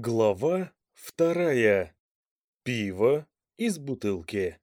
Глава вторая. Пиво из бутылки.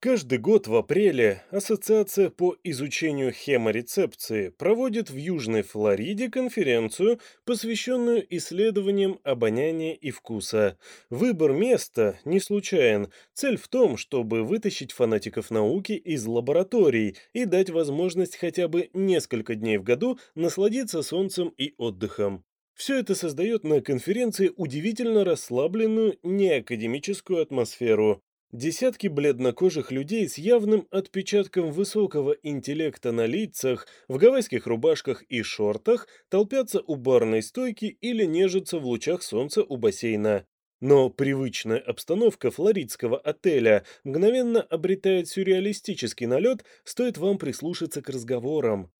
Каждый год в апреле Ассоциация по изучению хеморецепции проводит в Южной Флориде конференцию, посвященную исследованиям обоняния и вкуса. Выбор места не случайен. Цель в том, чтобы вытащить фанатиков науки из лабораторий и дать возможность хотя бы несколько дней в году насладиться солнцем и отдыхом. Все это создает на конференции удивительно расслабленную, неакадемическую атмосферу. Десятки бледнокожих людей с явным отпечатком высокого интеллекта на лицах, в гавайских рубашках и шортах толпятся у барной стойки или нежатся в лучах солнца у бассейна. Но привычная обстановка флоридского отеля мгновенно обретает сюрреалистический налет, стоит вам прислушаться к разговорам.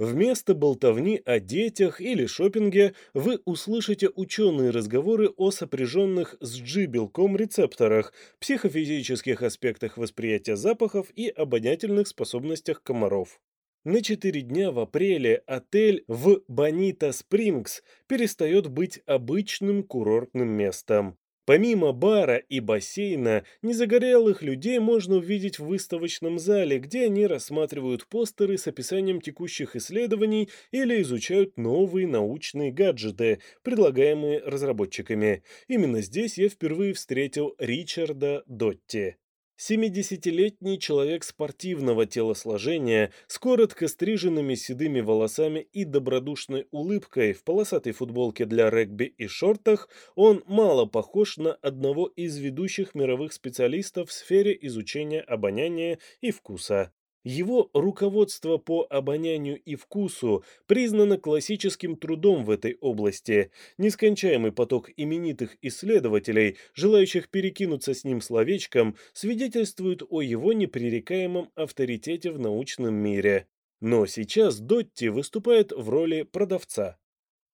Вместо болтовни о детях или шопинге вы услышите ученые разговоры о сопряженных с G-белком рецепторах, психофизических аспектах восприятия запахов и обонятельных способностях комаров. На четыре дня в апреле отель в Бонита Спрингс перестает быть обычным курортным местом. Помимо бара и бассейна, незагорелых людей можно увидеть в выставочном зале, где они рассматривают постеры с описанием текущих исследований или изучают новые научные гаджеты, предлагаемые разработчиками. Именно здесь я впервые встретил Ричарда Дотти. Семидесятилетний человек спортивного телосложения с коротко стриженными седыми волосами и добродушной улыбкой в полосатой футболке для регби и шортах, он мало похож на одного из ведущих мировых специалистов в сфере изучения обоняния и вкуса. Его руководство по обонянию и вкусу признано классическим трудом в этой области. Нескончаемый поток именитых исследователей, желающих перекинуться с ним словечком, свидетельствует о его непререкаемом авторитете в научном мире. Но сейчас Дотти выступает в роли продавца.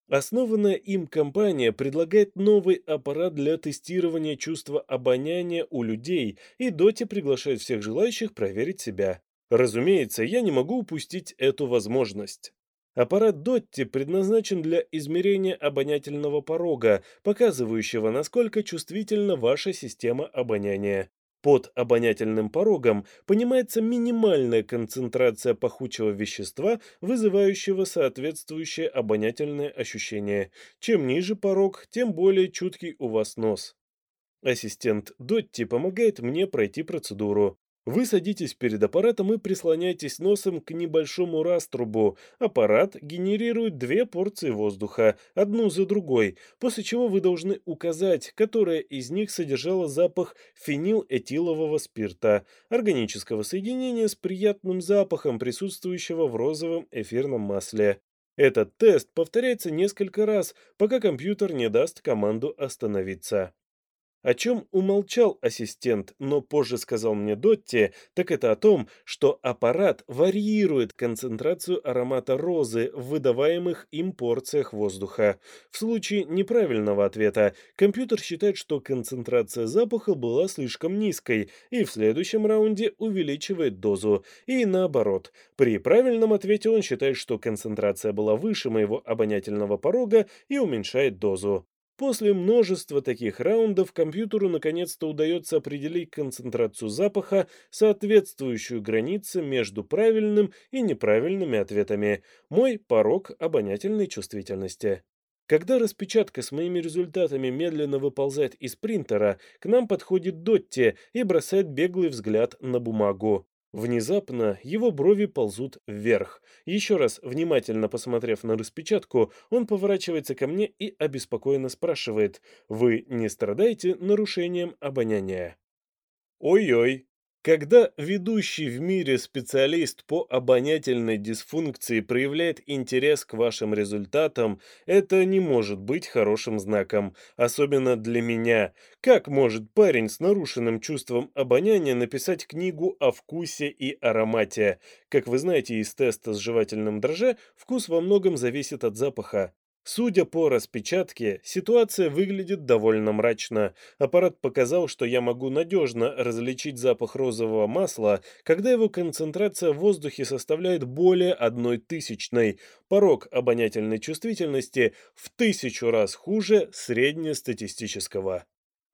Основанная им компания предлагает новый аппарат для тестирования чувства обоняния у людей, и Доти приглашает всех желающих проверить себя. Разумеется, я не могу упустить эту возможность. Аппарат Дотти предназначен для измерения обонятельного порога, показывающего, насколько чувствительна ваша система обоняния. Под обонятельным порогом понимается минимальная концентрация пахучего вещества, вызывающего соответствующее обонятельное ощущение. Чем ниже порог, тем более чуткий у вас нос. Ассистент Дотти помогает мне пройти процедуру. Вы садитесь перед аппаратом и прислоняетесь носом к небольшому раструбу. Аппарат генерирует две порции воздуха, одну за другой, после чего вы должны указать, которая из них содержала запах фенилэтилового спирта, органического соединения с приятным запахом, присутствующего в розовом эфирном масле. Этот тест повторяется несколько раз, пока компьютер не даст команду остановиться. О чем умолчал ассистент, но позже сказал мне Дотти, так это о том, что аппарат варьирует концентрацию аромата розы в выдаваемых им порциях воздуха. В случае неправильного ответа компьютер считает, что концентрация запаха была слишком низкой и в следующем раунде увеличивает дозу. И наоборот, при правильном ответе он считает, что концентрация была выше моего обонятельного порога и уменьшает дозу. После множества таких раундов компьютеру наконец-то удается определить концентрацию запаха, соответствующую границе между правильным и неправильными ответами. Мой порог обонятельной чувствительности. Когда распечатка с моими результатами медленно выползает из принтера, к нам подходит Дотти и бросает беглый взгляд на бумагу. Внезапно его брови ползут вверх. Еще раз внимательно посмотрев на распечатку, он поворачивается ко мне и обеспокоенно спрашивает, «Вы не страдаете нарушением обоняния?» «Ой-ой», когда ведущий в мире специалист по обонятельной дисфункции проявляет интерес к вашим результатам, это не может быть хорошим знаком, особенно для меня. Как может парень с нарушенным чувством обоняния написать книгу о вкусе и аромате? Как вы знаете из теста с жевательным дрожже, вкус во многом зависит от запаха. Судя по распечатке, ситуация выглядит довольно мрачно. Аппарат показал, что я могу надежно различить запах розового масла, когда его концентрация в воздухе составляет более одной тысячной. Порог обонятельной чувствительности в тысячу раз хуже среднестатистического.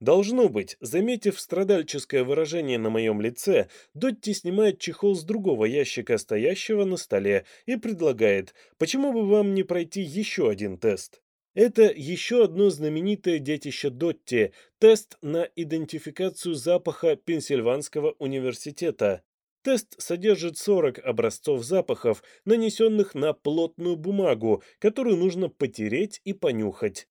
Должно быть, заметив страдальческое выражение на моем лице, Дотти снимает чехол с другого ящика, стоящего на столе, и предлагает, почему бы вам не пройти еще один тест. Это еще одно знаменитое детище Дотти – тест на идентификацию запаха Пенсильванского университета. Тест содержит 40 образцов запахов, нанесенных на плотную бумагу, которую нужно потереть и понюхать.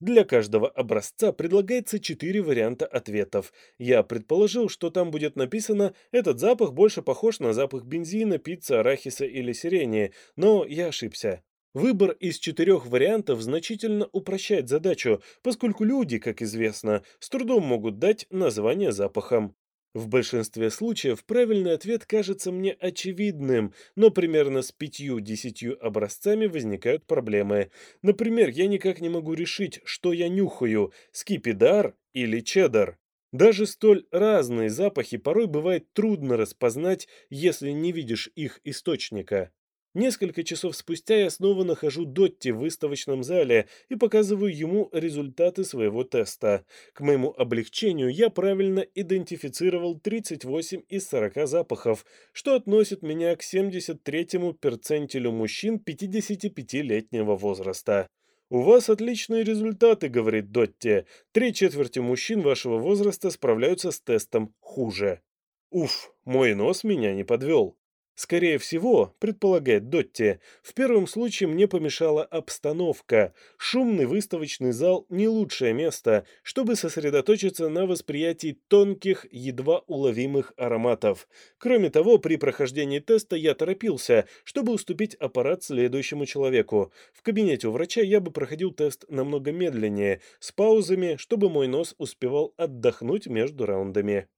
Для каждого образца предлагается четыре варианта ответов. Я предположил, что там будет написано «этот запах больше похож на запах бензина, пиццы, арахиса или сирени», но я ошибся. Выбор из четырех вариантов значительно упрощает задачу, поскольку люди, как известно, с трудом могут дать название запахам. В большинстве случаев правильный ответ кажется мне очевидным, но примерно с пятью-десятью образцами возникают проблемы. Например, я никак не могу решить, что я нюхаю – скипидар или чеддер. Даже столь разные запахи порой бывает трудно распознать, если не видишь их источника. Несколько часов спустя я снова нахожу Дотти в выставочном зале и показываю ему результаты своего теста. К моему облегчению я правильно идентифицировал 38 из 40 запахов, что относит меня к 73-му перцентилю мужчин 55-летнего возраста. «У вас отличные результаты», — говорит Дотти. «Три четверти мужчин вашего возраста справляются с тестом хуже». Уф, мой нос меня не подвел. Скорее всего, предполагает Дотти, в первом случае мне помешала обстановка. Шумный выставочный зал – не лучшее место, чтобы сосредоточиться на восприятии тонких, едва уловимых ароматов. Кроме того, при прохождении теста я торопился, чтобы уступить аппарат следующему человеку. В кабинете у врача я бы проходил тест намного медленнее, с паузами, чтобы мой нос успевал отдохнуть между раундами.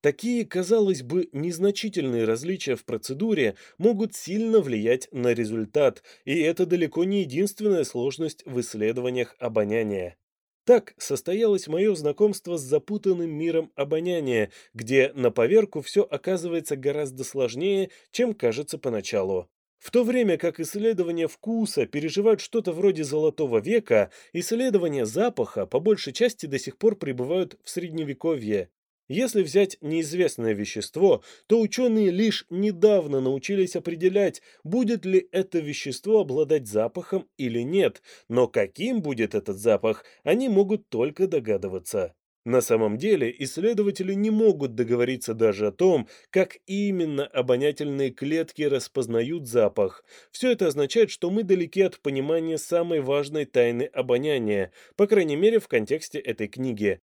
Такие, казалось бы, незначительные различия в процедуре могут сильно влиять на результат, и это далеко не единственная сложность в исследованиях обоняния. Так состоялось мое знакомство с запутанным миром обоняния, где на поверку все оказывается гораздо сложнее, чем кажется поначалу. В то время как исследования вкуса переживают что-то вроде золотого века, исследования запаха по большей части до сих пор пребывают в средневековье. Если взять неизвестное вещество, то ученые лишь недавно научились определять, будет ли это вещество обладать запахом или нет, но каким будет этот запах, они могут только догадываться. На самом деле исследователи не могут договориться даже о том, как именно обонятельные клетки распознают запах. Все это означает, что мы далеки от понимания самой важной тайны обоняния, по крайней мере в контексте этой книги.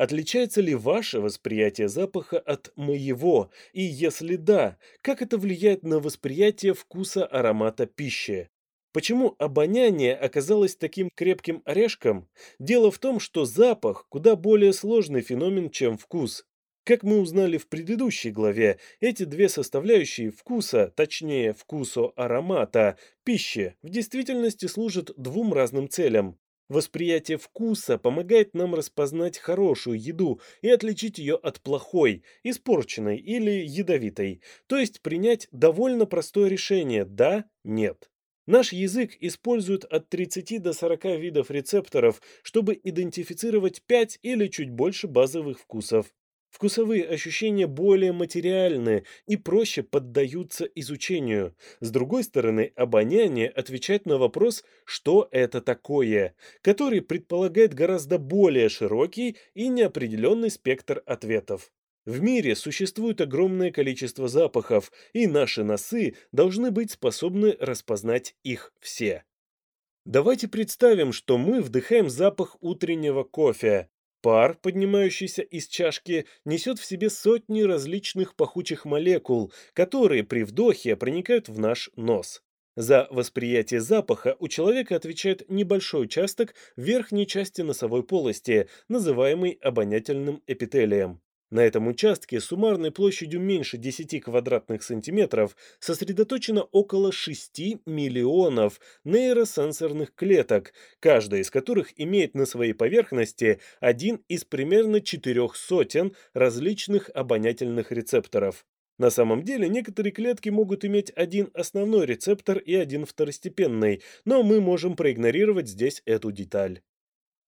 Отличается ли ваше восприятие запаха от моего? И если да, как это влияет на восприятие вкуса аромата пищи? Почему обоняние оказалось таким крепким орешком? Дело в том, что запах куда более сложный феномен, чем вкус. Как мы узнали в предыдущей главе, эти две составляющие вкуса, точнее вкусу аромата, пищи, в действительности служат двум разным целям. Восприятие вкуса помогает нам распознать хорошую еду и отличить ее от плохой, испорченной или ядовитой, то есть принять довольно простое решение «да», «нет». Наш язык использует от 30 до 40 видов рецепторов, чтобы идентифицировать 5 или чуть больше базовых вкусов. Вкусовые ощущения более материальны и проще поддаются изучению. С другой стороны, обоняние отвечает на вопрос «что это такое?», который предполагает гораздо более широкий и неопределенный спектр ответов. В мире существует огромное количество запахов, и наши носы должны быть способны распознать их все. Давайте представим, что мы вдыхаем запах утреннего кофе. Пар, поднимающийся из чашки, несет в себе сотни различных пахучих молекул, которые при вдохе проникают в наш нос. За восприятие запаха у человека отвечает небольшой участок верхней части носовой полости, называемый обонятельным эпителием. На этом участке суммарной площадью меньше 10 квадратных сантиметров сосредоточено около 6 миллионов нейросенсорных клеток, каждая из которых имеет на своей поверхности один из примерно четырех сотен различных обонятельных рецепторов. На самом деле некоторые клетки могут иметь один основной рецептор и один второстепенный, но мы можем проигнорировать здесь эту деталь.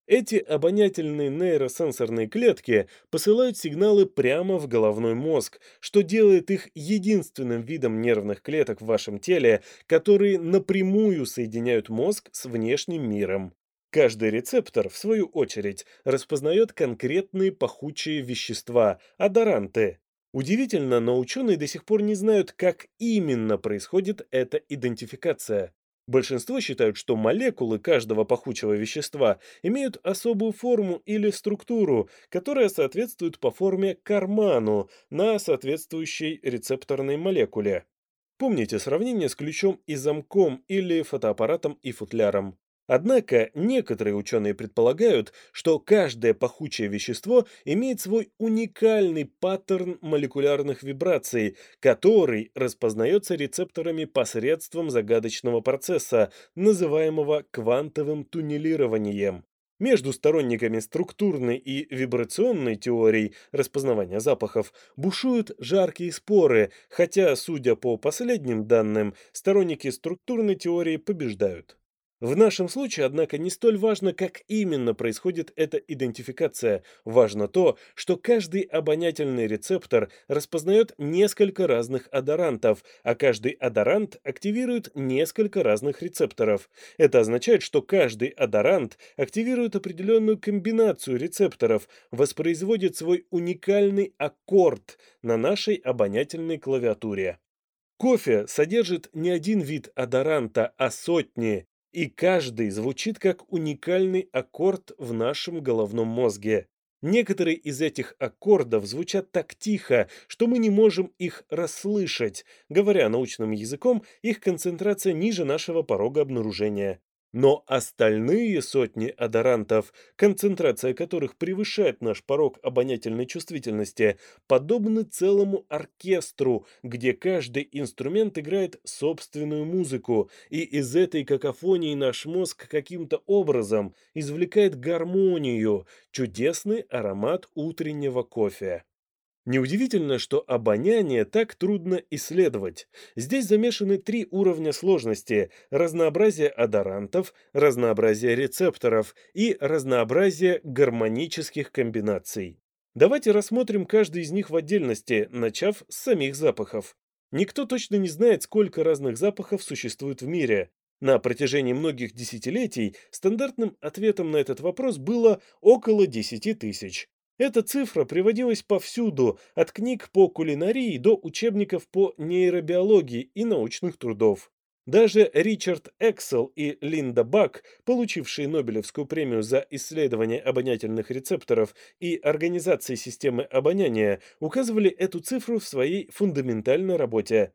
Эти обонятельные нейросенсорные клетки посылают сигналы прямо в головной мозг, что делает их единственным видом нервных клеток в вашем теле, которые напрямую соединяют мозг с внешним миром. Каждый рецептор, в свою очередь, распознает конкретные пахучие вещества – адоранты. Удивительно, но ученые до сих пор не знают, как именно происходит эта идентификация. Большинство считают, что молекулы каждого пахучего вещества имеют особую форму или структуру, которая соответствует по форме карману на соответствующей рецепторной молекуле. Помните сравнение с ключом и замком или фотоаппаратом и футляром. Однако некоторые ученые предполагают, что каждое пахучее вещество имеет свой уникальный паттерн молекулярных вибраций, который распознается рецепторами посредством загадочного процесса, называемого квантовым туннелированием. Между сторонниками структурной и вибрационной теорий распознавания запахов бушуют жаркие споры, хотя, судя по последним данным, сторонники структурной теории побеждают. В нашем случае, однако, не столь важно, как именно происходит эта идентификация. Важно то, что каждый обонятельный рецептор распознает несколько разных адорантов, а каждый адорант активирует несколько разных рецепторов. Это означает, что каждый адорант активирует определенную комбинацию рецепторов, воспроизводит свой уникальный аккорд на нашей обонятельной клавиатуре. Кофе содержит не один вид адоранта, а сотни и каждый звучит как уникальный аккорд в нашем головном мозге. Некоторые из этих аккордов звучат так тихо, что мы не можем их расслышать. Говоря научным языком, их концентрация ниже нашего порога обнаружения. Но остальные сотни адорантов, концентрация которых превышает наш порог обонятельной чувствительности, подобны целому оркестру, где каждый инструмент играет собственную музыку, и из этой какофонии наш мозг каким-то образом извлекает гармонию, чудесный аромат утреннего кофе. Неудивительно, что обоняние так трудно исследовать. Здесь замешаны три уровня сложности – разнообразие адорантов, разнообразие рецепторов и разнообразие гармонических комбинаций. Давайте рассмотрим каждый из них в отдельности, начав с самих запахов. Никто точно не знает, сколько разных запахов существует в мире. На протяжении многих десятилетий стандартным ответом на этот вопрос было около 10 тысяч. Эта цифра приводилась повсюду, от книг по кулинарии до учебников по нейробиологии и научных трудов. Даже Ричард Эксел и Линда Бак, получившие Нобелевскую премию за исследование обонятельных рецепторов и организации системы обоняния, указывали эту цифру в своей фундаментальной работе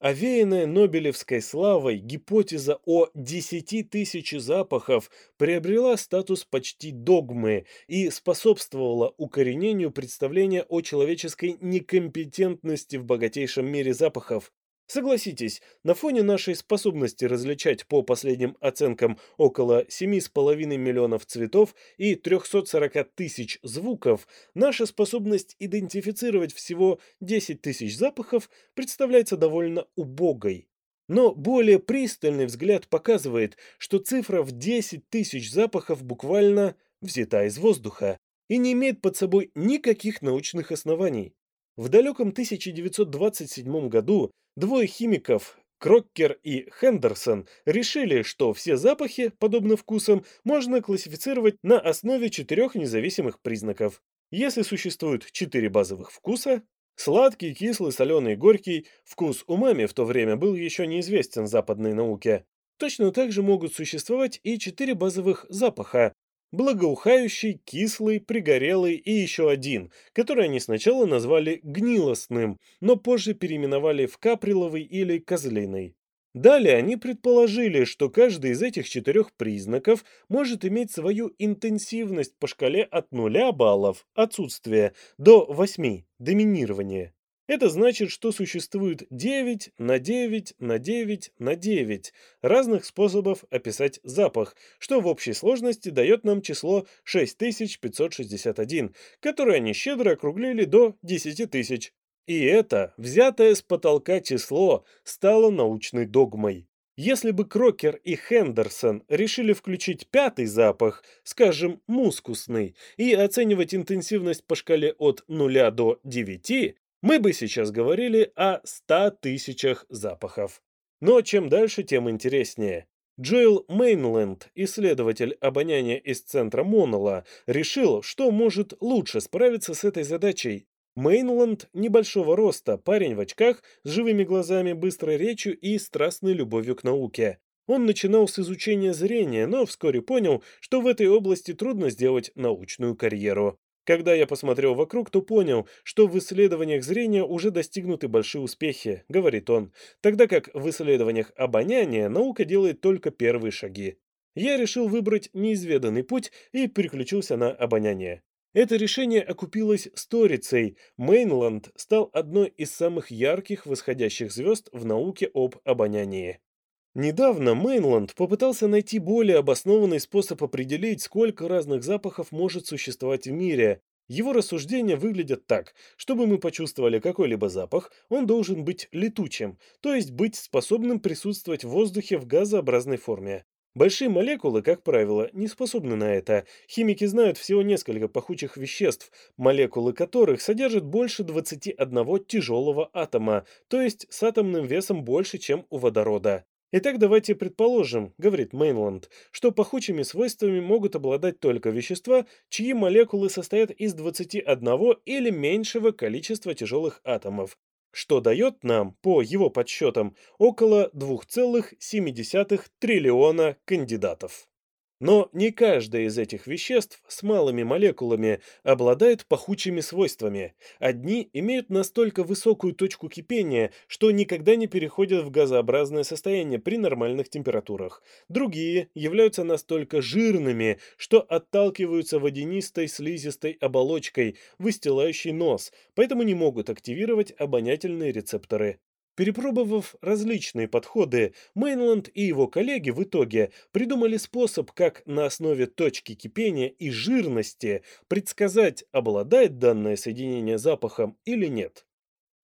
Овеянная Нобелевской славой гипотеза о десяти тысяче запахов приобрела статус почти догмы и способствовала укоренению представления о человеческой некомпетентности в богатейшем мире запахов, Согласитесь, на фоне нашей способности различать по последним оценкам около 7,5 миллионов цветов и 340 тысяч звуков, наша способность идентифицировать всего 10 тысяч запахов представляется довольно убогой. Но более пристальный взгляд показывает, что цифра в 10 тысяч запахов буквально взята из воздуха и не имеет под собой никаких научных оснований. В далеком 1927 году двое химиков Кроккер и Хендерсон решили, что все запахи, подобно вкусам, можно классифицировать на основе четырех независимых признаков. Если существуют четыре базовых вкуса – сладкий, кислый, соленый, горький, вкус умами в то время был еще неизвестен западной науке – точно так же могут существовать и четыре базовых запаха Благоухающий, кислый, пригорелый и еще один, который они сначала назвали гнилостным, но позже переименовали в каприловый или козлиный. Далее они предположили, что каждый из этих четырех признаков может иметь свою интенсивность по шкале от 0 баллов – отсутствие до 8 – доминирование. Это значит, что существует 9 на 9 на 9 на 9 разных способов описать запах, что в общей сложности дает нам число 6561, которое они щедро округлили до 10 тысяч. И это, взятое с потолка число, стало научной догмой. Если бы Крокер и Хендерсон решили включить пятый запах, скажем, мускусный, и оценивать интенсивность по шкале от 0 до 9, мы бы сейчас говорили о 100 тысячах запахов. Но чем дальше, тем интереснее. Джоэл Мейнленд, исследователь обоняния из центра Монола, решил, что может лучше справиться с этой задачей. Мейнленд небольшого роста, парень в очках, с живыми глазами, быстрой речью и страстной любовью к науке. Он начинал с изучения зрения, но вскоре понял, что в этой области трудно сделать научную карьеру. Когда я посмотрел вокруг, то понял, что в исследованиях зрения уже достигнуты большие успехи, говорит он, тогда как в исследованиях обоняния наука делает только первые шаги. Я решил выбрать неизведанный путь и переключился на обоняние. Это решение окупилось сторицей. Мейнланд стал одной из самых ярких восходящих звезд в науке об обонянии. Недавно Мейнланд попытался найти более обоснованный способ определить, сколько разных запахов может существовать в мире. Его рассуждения выглядят так. Чтобы мы почувствовали какой-либо запах, он должен быть летучим, то есть быть способным присутствовать в воздухе в газообразной форме. Большие молекулы, как правило, не способны на это. Химики знают всего несколько пахучих веществ, молекулы которых содержат больше 21 тяжелого атома, то есть с атомным весом больше, чем у водорода. Итак, давайте предположим, говорит Мейнланд, что пахучими свойствами могут обладать только вещества, чьи молекулы состоят из 21 или меньшего количества тяжелых атомов, что дает нам, по его подсчетам, около 2,7 триллиона кандидатов. Но не каждая из этих веществ с малыми молекулами обладает пахучими свойствами. Одни имеют настолько высокую точку кипения, что никогда не переходят в газообразное состояние при нормальных температурах. Другие являются настолько жирными, что отталкиваются водянистой слизистой оболочкой, выстилающей нос, поэтому не могут активировать обонятельные рецепторы. Перепробовав различные подходы, Мейнланд и его коллеги в итоге придумали способ, как на основе точки кипения и жирности предсказать, обладает данное соединение запахом или нет.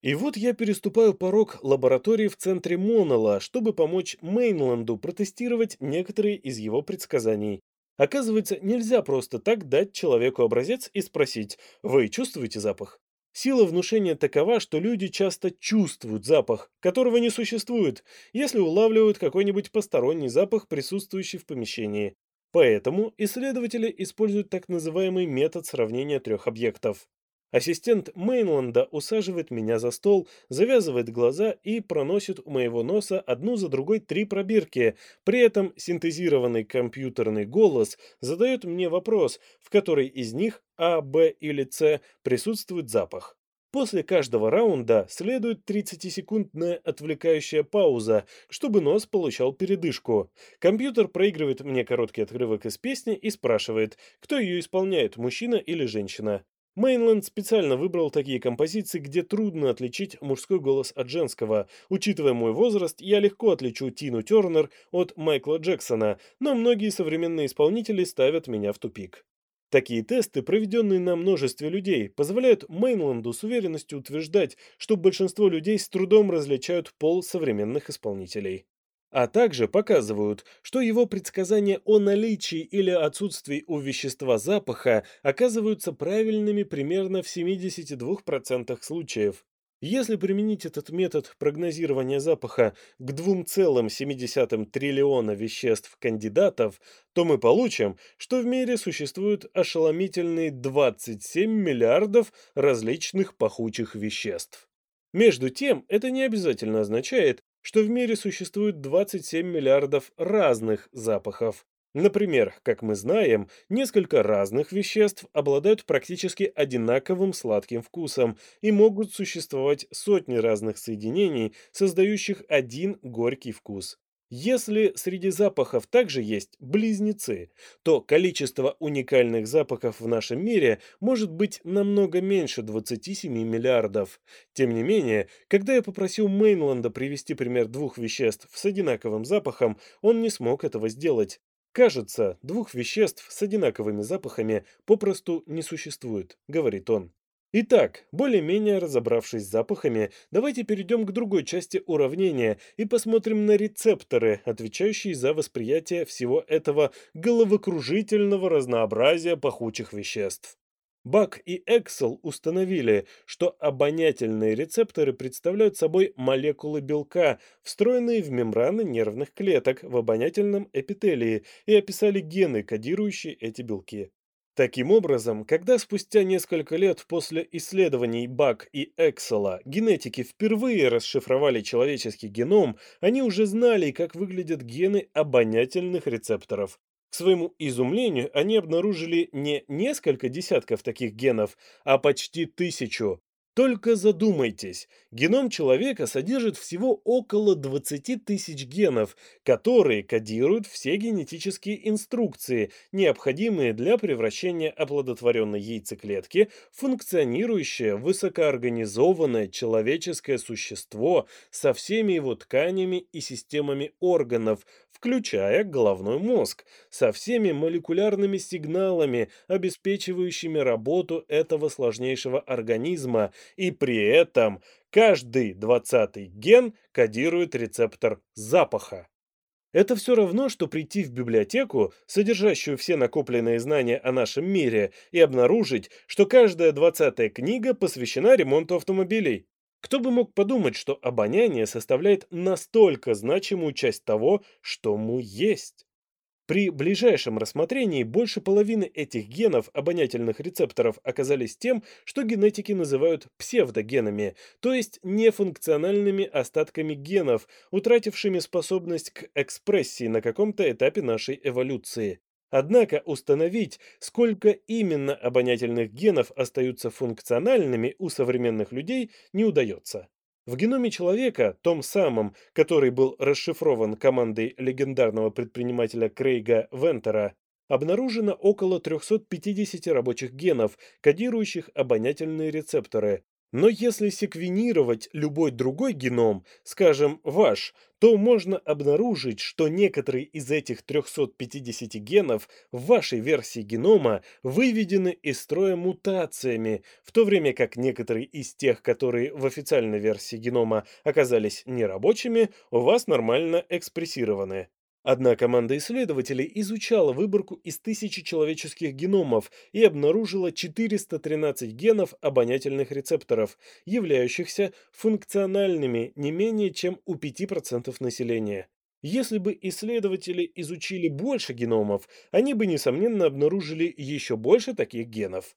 И вот я переступаю порог лаборатории в центре Монола, чтобы помочь Мейнланду протестировать некоторые из его предсказаний. Оказывается, нельзя просто так дать человеку образец и спросить «Вы чувствуете запах?». Сила внушения такова, что люди часто чувствуют запах, которого не существует, если улавливают какой-нибудь посторонний запах, присутствующий в помещении. Поэтому исследователи используют так называемый метод сравнения трех объектов. Ассистент Мейнланда усаживает меня за стол, завязывает глаза и проносит у моего носа одну за другой три пробирки. При этом синтезированный компьютерный голос задает мне вопрос, в который из них А, Б или С присутствует запах. После каждого раунда следует 30-секундная отвлекающая пауза, чтобы нос получал передышку. Компьютер проигрывает мне короткий отрывок из песни и спрашивает, кто ее исполняет, мужчина или женщина. Мейнленд специально выбрал такие композиции, где трудно отличить мужской голос от женского. Учитывая мой возраст, я легко отличу Тину Тернер от Майкла Джексона, но многие современные исполнители ставят меня в тупик. Такие тесты, проведенные на множестве людей, позволяют Мейнленду с уверенностью утверждать, что большинство людей с трудом различают пол современных исполнителей а также показывают, что его предсказания о наличии или отсутствии у вещества запаха оказываются правильными примерно в 72% случаев. Если применить этот метод прогнозирования запаха к 2,7 триллиона веществ-кандидатов, то мы получим, что в мире существуют ошеломительные 27 миллиардов различных пахучих веществ. Между тем, это не обязательно означает, что в мире существует 27 миллиардов разных запахов. Например, как мы знаем, несколько разных веществ обладают практически одинаковым сладким вкусом и могут существовать сотни разных соединений, создающих один горький вкус. Если среди запахов также есть близнецы, то количество уникальных запахов в нашем мире может быть намного меньше 27 миллиардов. Тем не менее, когда я попросил Мейнланда привести пример двух веществ с одинаковым запахом, он не смог этого сделать. Кажется, двух веществ с одинаковыми запахами попросту не существует, говорит он. Итак, более-менее разобравшись с запахами, давайте перейдем к другой части уравнения и посмотрим на рецепторы, отвечающие за восприятие всего этого головокружительного разнообразия пахучих веществ. Бак и Эксел установили, что обонятельные рецепторы представляют собой молекулы белка, встроенные в мембраны нервных клеток в обонятельном эпителии, и описали гены, кодирующие эти белки. Таким образом, когда спустя несколько лет после исследований Бак и Эксела генетики впервые расшифровали человеческий геном, они уже знали, как выглядят гены обонятельных рецепторов. К своему изумлению, они обнаружили не несколько десятков таких генов, а почти тысячу. Только задумайтесь, геном человека содержит всего около 20 тысяч генов, которые кодируют все генетические инструкции, необходимые для превращения оплодотворенной яйцеклетки в функционирующее высокоорганизованное человеческое существо со всеми его тканями и системами органов, включая головной мозг, со всеми молекулярными сигналами, обеспечивающими работу этого сложнейшего организма, и при этом каждый двадцатый ген кодирует рецептор запаха. Это все равно, что прийти в библиотеку, содержащую все накопленные знания о нашем мире, и обнаружить, что каждая двадцатая книга посвящена ремонту автомобилей. Кто бы мог подумать, что обоняние составляет настолько значимую часть того, что мы есть? При ближайшем рассмотрении больше половины этих генов обонятельных рецепторов оказались тем, что генетики называют псевдогенами, то есть нефункциональными остатками генов, утратившими способность к экспрессии на каком-то этапе нашей эволюции. Однако установить, сколько именно обонятельных генов остаются функциональными у современных людей, не удается. В геноме человека, том самом, который был расшифрован командой легендарного предпринимателя Крейга Вентера, обнаружено около 350 рабочих генов, кодирующих обонятельные рецепторы, но если секвенировать любой другой геном, скажем, ваш, то можно обнаружить, что некоторые из этих 350 генов в вашей версии генома выведены из строя мутациями, в то время как некоторые из тех, которые в официальной версии генома оказались нерабочими, у вас нормально экспрессированы. Одна команда исследователей изучала выборку из тысячи человеческих геномов и обнаружила 413 генов обонятельных рецепторов, являющихся функциональными не менее чем у 5% населения. Если бы исследователи изучили больше геномов, они бы, несомненно, обнаружили еще больше таких генов.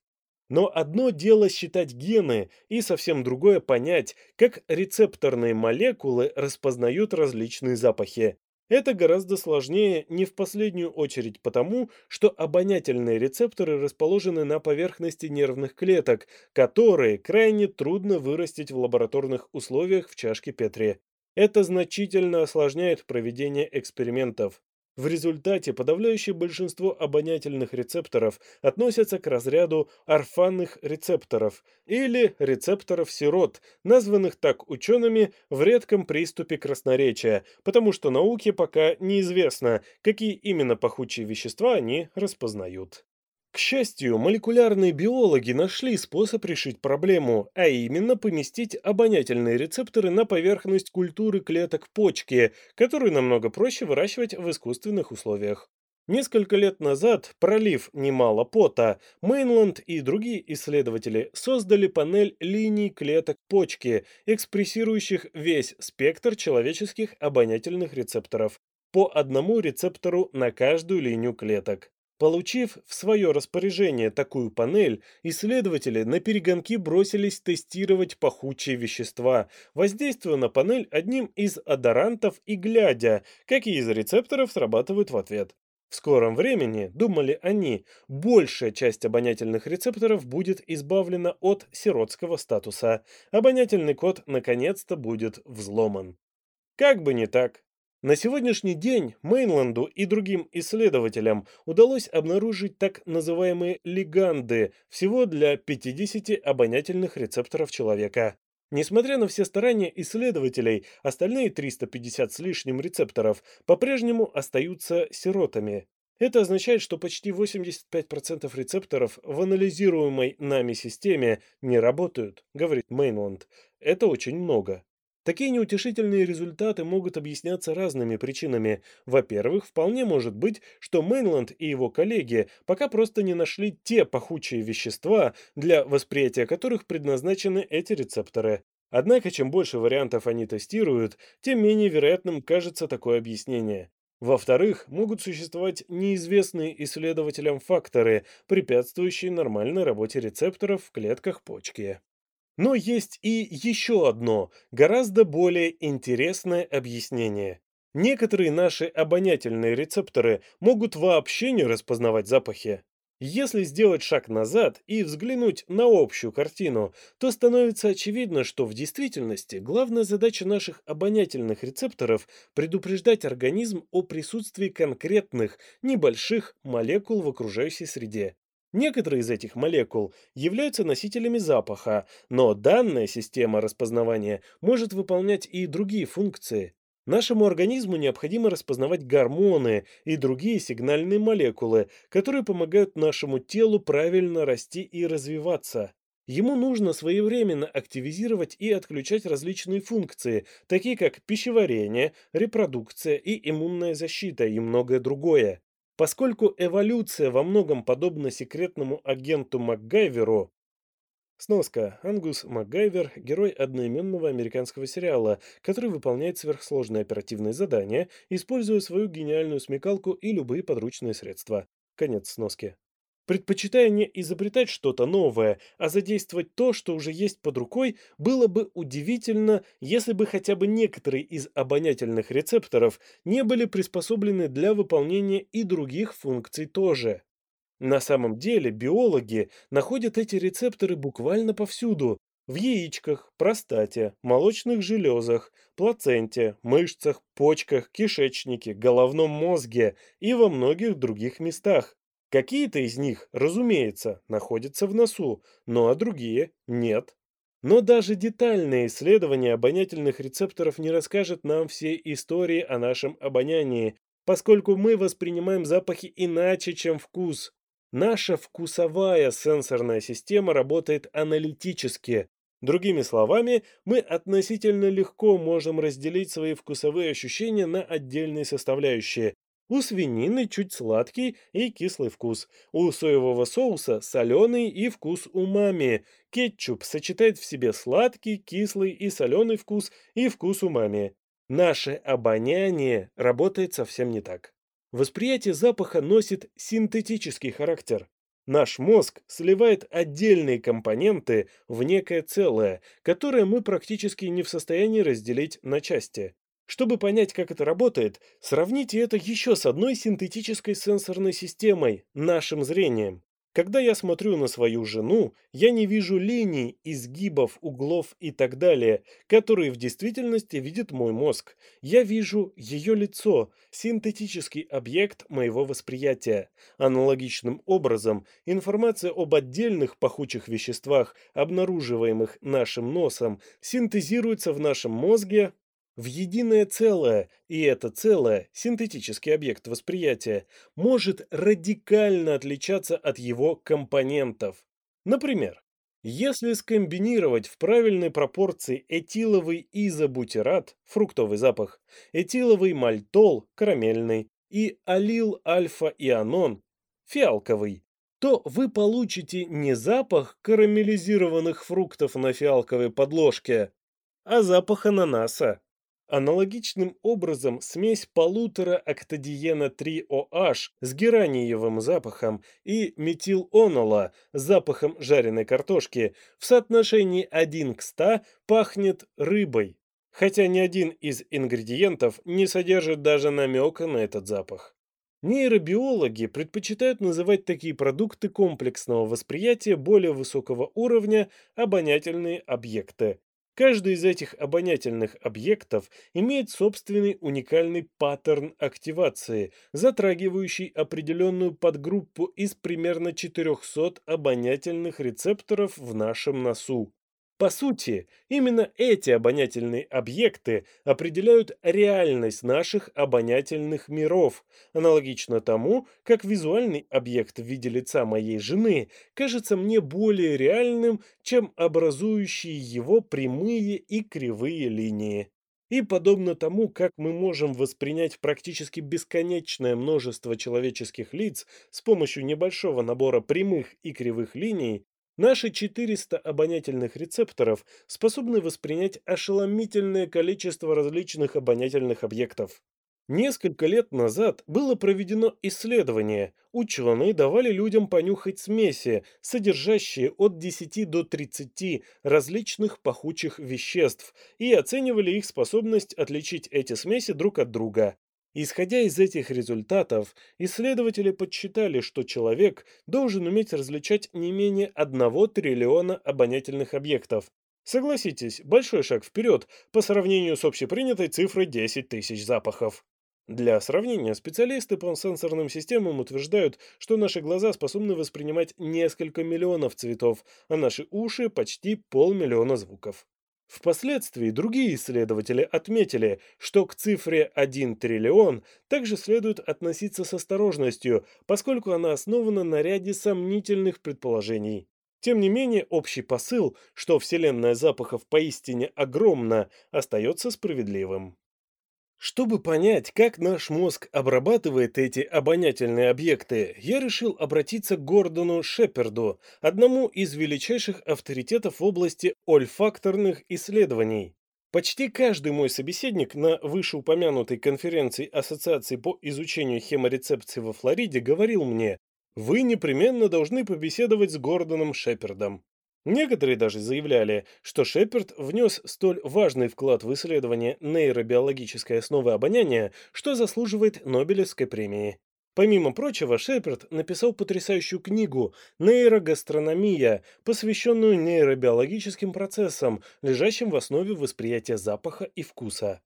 Но одно дело считать гены, и совсем другое понять, как рецепторные молекулы распознают различные запахи. Это гораздо сложнее не в последнюю очередь потому, что обонятельные рецепторы расположены на поверхности нервных клеток, которые крайне трудно вырастить в лабораторных условиях в чашке Петри. Это значительно осложняет проведение экспериментов. В результате подавляющее большинство обонятельных рецепторов относятся к разряду орфанных рецепторов или рецепторов-сирот, названных так учеными в редком приступе красноречия, потому что науке пока неизвестно, какие именно пахучие вещества они распознают. К счастью, молекулярные биологи нашли способ решить проблему, а именно поместить обонятельные рецепторы на поверхность культуры клеток почки, которую намного проще выращивать в искусственных условиях. Несколько лет назад, пролив немало пота, Мейнланд и другие исследователи создали панель линий клеток почки, экспрессирующих весь спектр человеческих обонятельных рецепторов, по одному рецептору на каждую линию клеток. Получив в свое распоряжение такую панель, исследователи на перегонки бросились тестировать пахучие вещества, воздействуя на панель одним из адорантов и глядя, какие из рецепторов срабатывают в ответ. В скором времени, думали они, большая часть обонятельных рецепторов будет избавлена от сиротского статуса. Обонятельный код наконец-то будет взломан. Как бы не так. На сегодняшний день Мейнланду и другим исследователям удалось обнаружить так называемые лиганды всего для 50 обонятельных рецепторов человека. Несмотря на все старания исследователей, остальные 350 с лишним рецепторов по-прежнему остаются сиротами. Это означает, что почти 85% рецепторов в анализируемой нами системе не работают, говорит Мейнланд. Это очень много. Такие неутешительные результаты могут объясняться разными причинами. Во-первых, вполне может быть, что Мейнланд и его коллеги пока просто не нашли те пахучие вещества, для восприятия которых предназначены эти рецепторы. Однако, чем больше вариантов они тестируют, тем менее вероятным кажется такое объяснение. Во-вторых, могут существовать неизвестные исследователям факторы, препятствующие нормальной работе рецепторов в клетках почки. Но есть и еще одно, гораздо более интересное объяснение. Некоторые наши обонятельные рецепторы могут вообще не распознавать запахи. Если сделать шаг назад и взглянуть на общую картину, то становится очевидно, что в действительности главная задача наших обонятельных рецепторов – предупреждать организм о присутствии конкретных, небольших молекул в окружающей среде. Некоторые из этих молекул являются носителями запаха, но данная система распознавания может выполнять и другие функции. Нашему организму необходимо распознавать гормоны и другие сигнальные молекулы, которые помогают нашему телу правильно расти и развиваться. Ему нужно своевременно активизировать и отключать различные функции, такие как пищеварение, репродукция и иммунная защита и многое другое. Поскольку эволюция во многом подобна секретному агенту МакГайверу, Сноска. Ангус МакГайвер – герой одноименного американского сериала, который выполняет сверхсложные оперативные задания, используя свою гениальную смекалку и любые подручные средства. Конец сноски предпочитая не изобретать что-то новое, а задействовать то, что уже есть под рукой, было бы удивительно, если бы хотя бы некоторые из обонятельных рецепторов не были приспособлены для выполнения и других функций тоже. На самом деле биологи находят эти рецепторы буквально повсюду, в яичках, простате, молочных железах, плаценте, мышцах, почках, кишечнике, головном мозге и во многих других местах. Какие-то из них, разумеется, находятся в носу, ну а другие – нет. Но даже детальное исследование обонятельных рецепторов не расскажет нам все истории о нашем обонянии, поскольку мы воспринимаем запахи иначе, чем вкус. Наша вкусовая сенсорная система работает аналитически. Другими словами, мы относительно легко можем разделить свои вкусовые ощущения на отдельные составляющие, у свинины чуть сладкий и кислый вкус. У соевого соуса соленый и вкус умами. Кетчуп сочетает в себе сладкий, кислый и соленый вкус и вкус умами. Наше обоняние работает совсем не так. Восприятие запаха носит синтетический характер. Наш мозг сливает отдельные компоненты в некое целое, которое мы практически не в состоянии разделить на части. Чтобы понять, как это работает, сравните это еще с одной синтетической сенсорной системой, нашим зрением. Когда я смотрю на свою жену, я не вижу линий, изгибов, углов и так далее, которые в действительности видит мой мозг. Я вижу ее лицо, синтетический объект моего восприятия. Аналогичным образом, информация об отдельных пахучих веществах, обнаруживаемых нашим носом, синтезируется в нашем мозге в единое целое, и это целое, синтетический объект восприятия, может радикально отличаться от его компонентов. Например, если скомбинировать в правильной пропорции этиловый изобутират, фруктовый запах, этиловый мальтол, карамельный, и алил альфа-ионон, фиалковый, то вы получите не запах карамелизированных фруктов на фиалковой подложке, а запах ананаса. Аналогичным образом смесь полутора октадиена 3OH с гераниевым запахом и метилонола с запахом жареной картошки в соотношении 1 к 100 пахнет рыбой, хотя ни один из ингредиентов не содержит даже намека на этот запах. Нейробиологи предпочитают называть такие продукты комплексного восприятия более высокого уровня обонятельные объекты, Каждый из этих обонятельных объектов имеет собственный уникальный паттерн активации, затрагивающий определенную подгруппу из примерно 400 обонятельных рецепторов в нашем носу. По сути, именно эти обонятельные объекты определяют реальность наших обонятельных миров, аналогично тому, как визуальный объект в виде лица моей жены кажется мне более реальным, чем образующие его прямые и кривые линии. И подобно тому, как мы можем воспринять практически бесконечное множество человеческих лиц с помощью небольшого набора прямых и кривых линий, Наши 400 обонятельных рецепторов способны воспринять ошеломительное количество различных обонятельных объектов. Несколько лет назад было проведено исследование. Ученые давали людям понюхать смеси, содержащие от 10 до 30 различных пахучих веществ, и оценивали их способность отличить эти смеси друг от друга. Исходя из этих результатов, исследователи подсчитали, что человек должен уметь различать не менее одного триллиона обонятельных объектов. Согласитесь, большой шаг вперед по сравнению с общепринятой цифрой 10 тысяч запахов. Для сравнения, специалисты по сенсорным системам утверждают, что наши глаза способны воспринимать несколько миллионов цветов, а наши уши – почти полмиллиона звуков. Впоследствии другие исследователи отметили, что к цифре 1 триллион также следует относиться с осторожностью, поскольку она основана на ряде сомнительных предположений. Тем не менее, общий посыл, что вселенная запахов поистине огромна, остается справедливым. Чтобы понять, как наш мозг обрабатывает эти обонятельные объекты, я решил обратиться к Гордону Шеперду, одному из величайших авторитетов в области ольфакторных исследований. Почти каждый мой собеседник на вышеупомянутой конференции Ассоциации по изучению хеморецепции во Флориде говорил мне, вы непременно должны побеседовать с Гордоном Шепердом. Некоторые даже заявляли, что Шепард внес столь важный вклад в исследование нейробиологической основы обоняния, что заслуживает Нобелевской премии. Помимо прочего, Шепард написал потрясающую книгу «Нейрогастрономия», посвященную нейробиологическим процессам, лежащим в основе восприятия запаха и вкуса.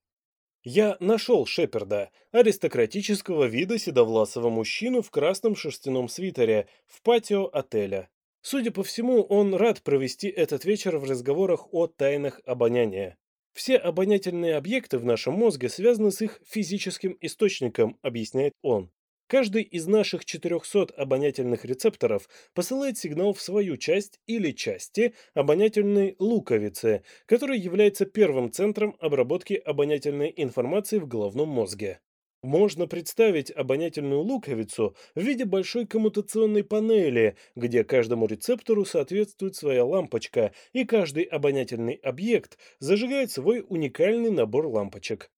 Я нашел Шеперда, аристократического вида седовласого мужчину в красном шерстяном свитере, в патио отеля. Судя по всему, он рад провести этот вечер в разговорах о тайнах обоняния. Все обонятельные объекты в нашем мозге связаны с их физическим источником, объясняет он. Каждый из наших 400 обонятельных рецепторов посылает сигнал в свою часть или части обонятельной луковицы, которая является первым центром обработки обонятельной информации в головном мозге. Можно представить обонятельную луковицу в виде большой коммутационной панели, где каждому рецептору соответствует своя лампочка, и каждый обонятельный объект зажигает свой уникальный набор лампочек.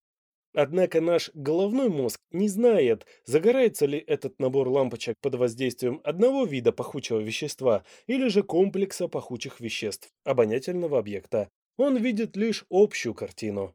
Однако наш головной мозг не знает, загорается ли этот набор лампочек под воздействием одного вида пахучего вещества или же комплекса пахучих веществ обонятельного объекта. Он видит лишь общую картину.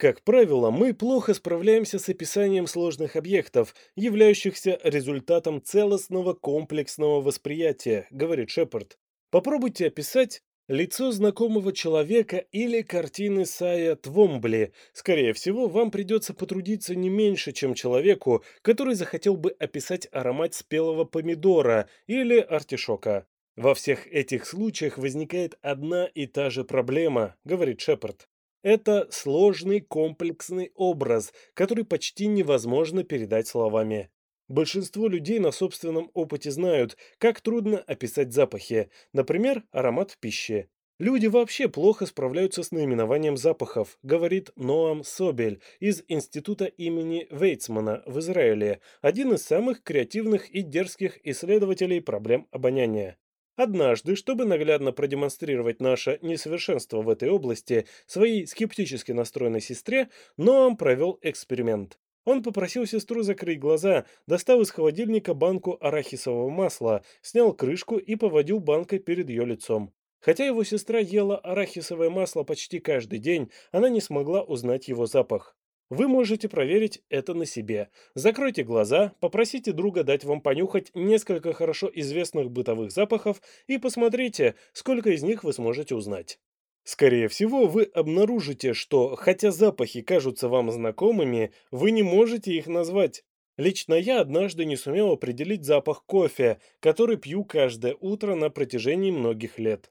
Как правило, мы плохо справляемся с описанием сложных объектов, являющихся результатом целостного комплексного восприятия, говорит Шепард. Попробуйте описать лицо знакомого человека или картины Сая Твомбли. Скорее всего, вам придется потрудиться не меньше, чем человеку, который захотел бы описать аромат спелого помидора или артишока. Во всех этих случаях возникает одна и та же проблема, говорит Шепард. Это сложный комплексный образ, который почти невозможно передать словами. Большинство людей на собственном опыте знают, как трудно описать запахи, например, аромат пищи. Люди вообще плохо справляются с наименованием запахов, говорит Ноам Собель из Института имени Вейцмана в Израиле, один из самых креативных и дерзких исследователей проблем обоняния. Однажды, чтобы наглядно продемонстрировать наше несовершенство в этой области своей скептически настроенной сестре, Ноам провел эксперимент. Он попросил сестру закрыть глаза, достал из холодильника банку арахисового масла, снял крышку и поводил банкой перед ее лицом. Хотя его сестра ела арахисовое масло почти каждый день, она не смогла узнать его запах. Вы можете проверить это на себе. Закройте глаза, попросите друга дать вам понюхать несколько хорошо известных бытовых запахов и посмотрите, сколько из них вы сможете узнать. Скорее всего, вы обнаружите, что, хотя запахи кажутся вам знакомыми, вы не можете их назвать. Лично я однажды не сумел определить запах кофе, который пью каждое утро на протяжении многих лет.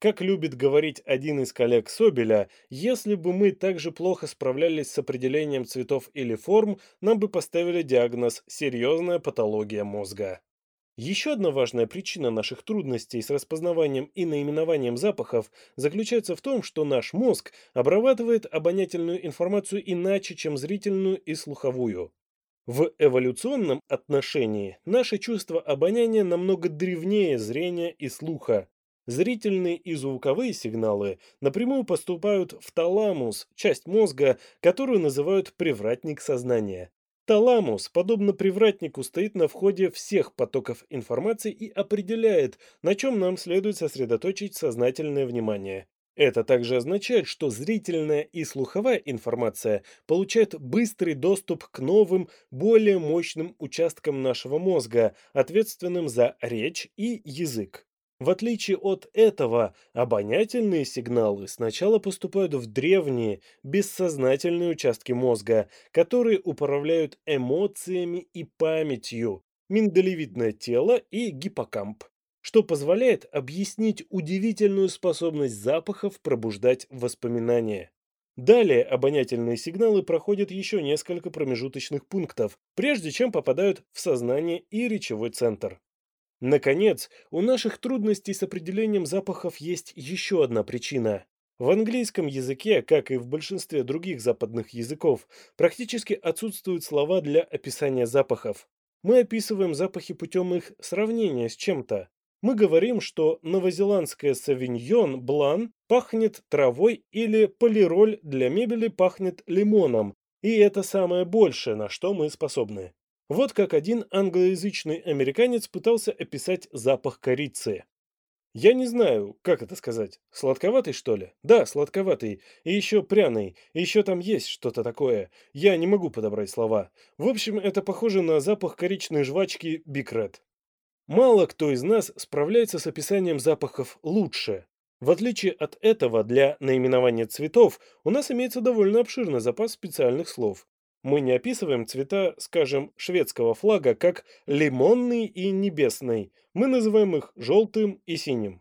Как любит говорить один из коллег Собеля, если бы мы так же плохо справлялись с определением цветов или форм, нам бы поставили диагноз «серьезная патология мозга». Еще одна важная причина наших трудностей с распознаванием и наименованием запахов заключается в том, что наш мозг обрабатывает обонятельную информацию иначе, чем зрительную и слуховую. В эволюционном отношении наше чувство обоняния намного древнее зрения и слуха. Зрительные и звуковые сигналы напрямую поступают в таламус, часть мозга, которую называют привратник сознания. Таламус, подобно привратнику, стоит на входе всех потоков информации и определяет, на чем нам следует сосредоточить сознательное внимание. Это также означает, что зрительная и слуховая информация получают быстрый доступ к новым, более мощным участкам нашего мозга, ответственным за речь и язык. В отличие от этого, обонятельные сигналы сначала поступают в древние, бессознательные участки мозга, которые управляют эмоциями и памятью, миндалевидное тело и гиппокамп, что позволяет объяснить удивительную способность запахов пробуждать воспоминания. Далее обонятельные сигналы проходят еще несколько промежуточных пунктов, прежде чем попадают в сознание и речевой центр. Наконец, у наших трудностей с определением запахов есть еще одна причина. В английском языке, как и в большинстве других западных языков, практически отсутствуют слова для описания запахов. Мы описываем запахи путем их сравнения с чем-то. Мы говорим, что новозеландская савиньон блан пахнет травой или полироль для мебели пахнет лимоном, и это самое большее, на что мы способны. Вот как один англоязычный американец пытался описать запах корицы. Я не знаю, как это сказать. Сладковатый, что ли? Да, сладковатый. И еще пряный. И еще там есть что-то такое. Я не могу подобрать слова. В общем, это похоже на запах коричной жвачки Бикред. Мало кто из нас справляется с описанием запахов лучше. В отличие от этого, для наименования цветов у нас имеется довольно обширный запас специальных слов. Мы не описываем цвета, скажем, шведского флага как лимонный и небесный. Мы называем их желтым и синим.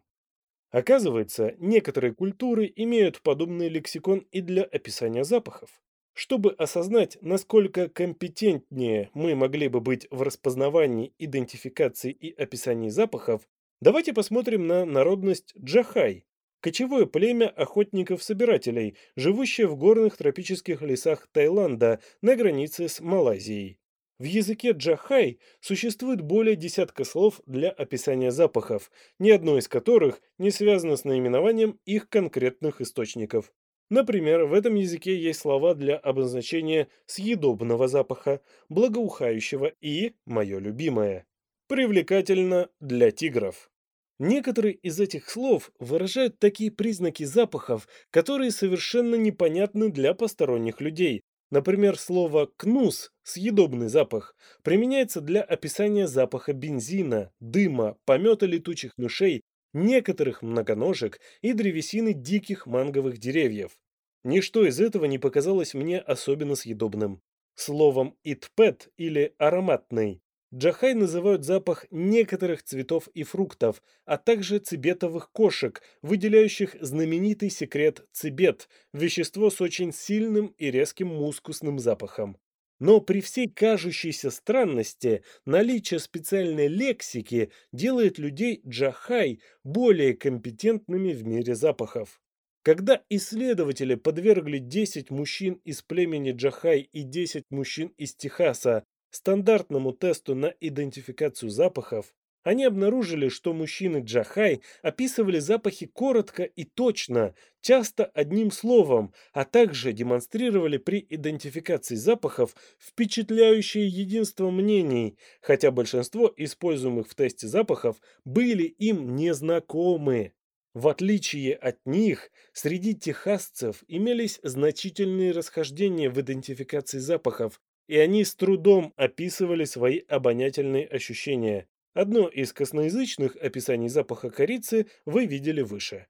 Оказывается, некоторые культуры имеют подобный лексикон и для описания запахов. Чтобы осознать, насколько компетентнее мы могли бы быть в распознавании, идентификации и описании запахов, давайте посмотрим на народность джахай, Кочевое племя охотников-собирателей, живущее в горных тропических лесах Таиланда на границе с Малайзией. В языке джахай существует более десятка слов для описания запахов, ни одно из которых не связано с наименованием их конкретных источников. Например, в этом языке есть слова для обозначения съедобного запаха, благоухающего и, мое любимое, привлекательно для тигров. Некоторые из этих слов выражают такие признаки запахов, которые совершенно непонятны для посторонних людей. Например, слово «кнус» – съедобный запах – применяется для описания запаха бензина, дыма, помета летучих мышей, некоторых многоножек и древесины диких манговых деревьев. Ничто из этого не показалось мне особенно съедобным. Словом «итпет» или «ароматный» Джахай называют запах некоторых цветов и фруктов, а также цибетовых кошек, выделяющих знаменитый секрет цибет – вещество с очень сильным и резким мускусным запахом. Но при всей кажущейся странности наличие специальной лексики делает людей джахай более компетентными в мире запахов. Когда исследователи подвергли 10 мужчин из племени Джахай и 10 мужчин из Техаса стандартному тесту на идентификацию запахов, они обнаружили, что мужчины Джахай описывали запахи коротко и точно, часто одним словом, а также демонстрировали при идентификации запахов впечатляющее единство мнений, хотя большинство используемых в тесте запахов были им незнакомы. В отличие от них, среди техасцев имелись значительные расхождения в идентификации запахов, и они с трудом описывали свои обонятельные ощущения. Одно из косноязычных описаний запаха корицы вы видели выше.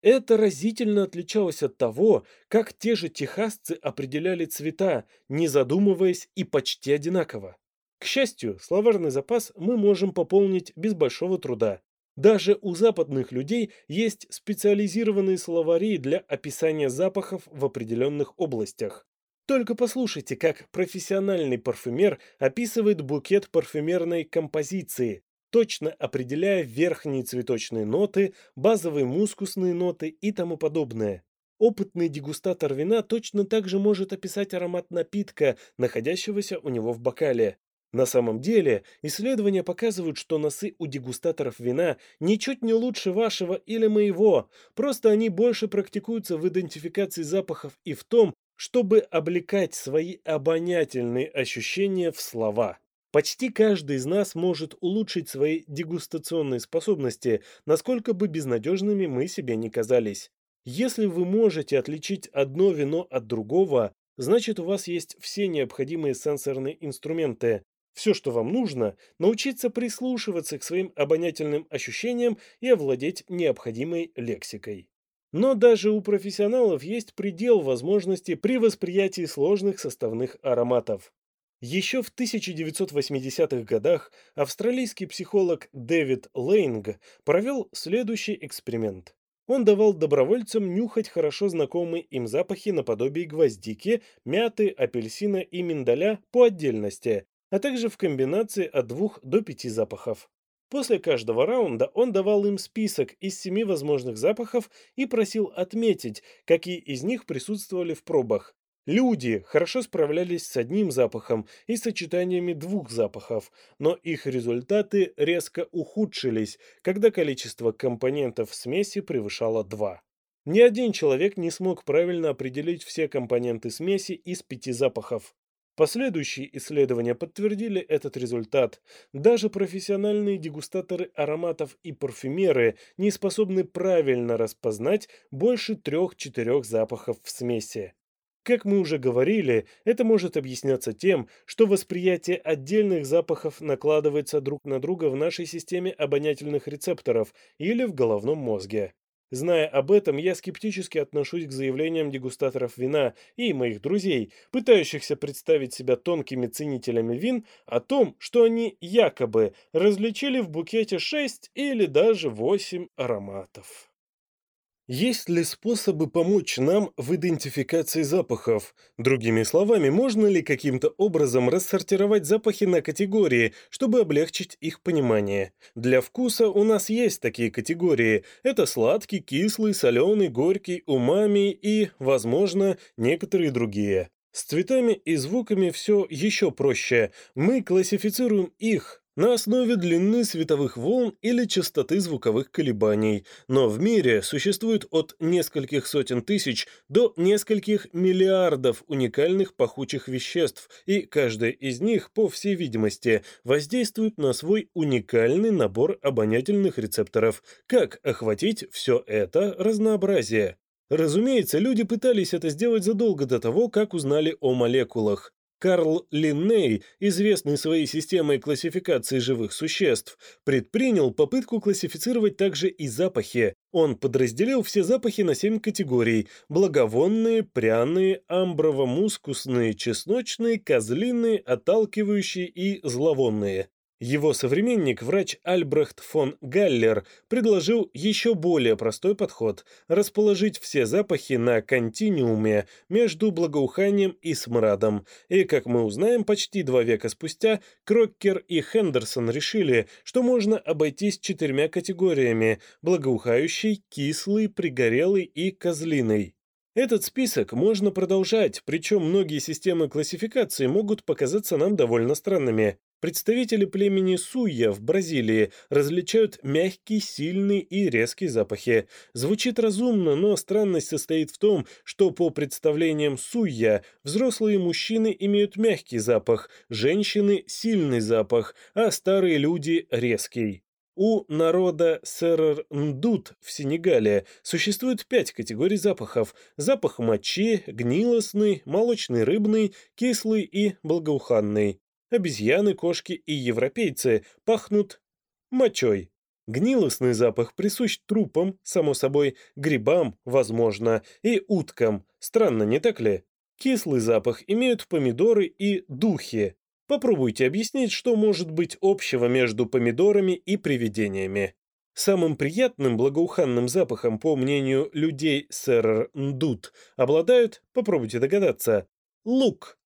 Это разительно отличалось от того, как те же техасцы определяли цвета, не задумываясь и почти одинаково. К счастью, словарный запас мы можем пополнить без большого труда. Даже у западных людей есть специализированные словари для описания запахов в определенных областях. Только послушайте, как профессиональный парфюмер описывает букет парфюмерной композиции, точно определяя верхние цветочные ноты, базовые мускусные ноты и тому подобное. Опытный дегустатор вина точно так же может описать аромат напитка, находящегося у него в бокале. На самом деле, исследования показывают, что носы у дегустаторов вина ничуть не лучше вашего или моего, просто они больше практикуются в идентификации запахов и в том, чтобы облекать свои обонятельные ощущения в слова. Почти каждый из нас может улучшить свои дегустационные способности, насколько бы безнадежными мы себе не казались. Если вы можете отличить одно вино от другого, значит у вас есть все необходимые сенсорные инструменты. Все, что вам нужно, научиться прислушиваться к своим обонятельным ощущениям и овладеть необходимой лексикой. Но даже у профессионалов есть предел возможности при восприятии сложных составных ароматов. Еще в 1980-х годах австралийский психолог Дэвид Лейнг провел следующий эксперимент. Он давал добровольцам нюхать хорошо знакомые им запахи наподобие гвоздики, мяты, апельсина и миндаля по отдельности, а также в комбинации от двух до пяти запахов. После каждого раунда он давал им список из семи возможных запахов и просил отметить, какие из них присутствовали в пробах. Люди хорошо справлялись с одним запахом и сочетаниями двух запахов, но их результаты резко ухудшились, когда количество компонентов в смеси превышало 2. Ни один человек не смог правильно определить все компоненты смеси из пяти запахов. Последующие исследования подтвердили этот результат. Даже профессиональные дегустаторы ароматов и парфюмеры не способны правильно распознать больше трех-четырех запахов в смеси. Как мы уже говорили, это может объясняться тем, что восприятие отдельных запахов накладывается друг на друга в нашей системе обонятельных рецепторов или в головном мозге. Зная об этом, я скептически отношусь к заявлениям дегустаторов вина и моих друзей, пытающихся представить себя тонкими ценителями вин, о том, что они якобы различили в букете 6 или даже 8 ароматов. Есть ли способы помочь нам в идентификации запахов? Другими словами, можно ли каким-то образом рассортировать запахи на категории, чтобы облегчить их понимание? Для вкуса у нас есть такие категории. Это сладкий, кислый, соленый, горький, умами и, возможно, некоторые другие. С цветами и звуками все еще проще. Мы классифицируем их, на основе длины световых волн или частоты звуковых колебаний, но в мире существует от нескольких сотен тысяч до нескольких миллиардов уникальных пахучих веществ, и каждая из них, по всей видимости, воздействует на свой уникальный набор обонятельных рецепторов. Как охватить все это разнообразие? Разумеется, люди пытались это сделать задолго до того, как узнали о молекулах. Карл Линней, известный своей системой классификации живых существ, предпринял попытку классифицировать также и запахи. Он подразделил все запахи на семь категорий – благовонные, пряные, амброво-мускусные, чесночные, козлиные, отталкивающие и зловонные. Его современник, врач Альбрехт фон Галлер, предложил еще более простой подход – расположить все запахи на континууме между благоуханием и смрадом. И, как мы узнаем, почти два века спустя Кроккер и Хендерсон решили, что можно обойтись четырьмя категориями – благоухающий, кислый, пригорелый и козлиный. Этот список можно продолжать, причем многие системы классификации могут показаться нам довольно странными. Представители племени Суя в Бразилии различают мягкий, сильный и резкий запахи. Звучит разумно, но странность состоит в том, что по представлениям Суя взрослые мужчины имеют мягкий запах, женщины – сильный запах, а старые люди – резкий. У народа Серер-Ндут в Сенегале существует пять категорий запахов. Запах мочи, гнилостный, молочный-рыбный, кислый и благоуханный. Обезьяны, кошки и европейцы пахнут мочой. Гнилостный запах присущ трупам, само собой, грибам, возможно, и уткам. Странно, не так ли? Кислый запах имеют помидоры и духи. Попробуйте объяснить, что может быть общего между помидорами и привидениями. Самым приятным благоуханным запахом, по мнению людей сэр Ндут, обладают, попробуйте догадаться, лук.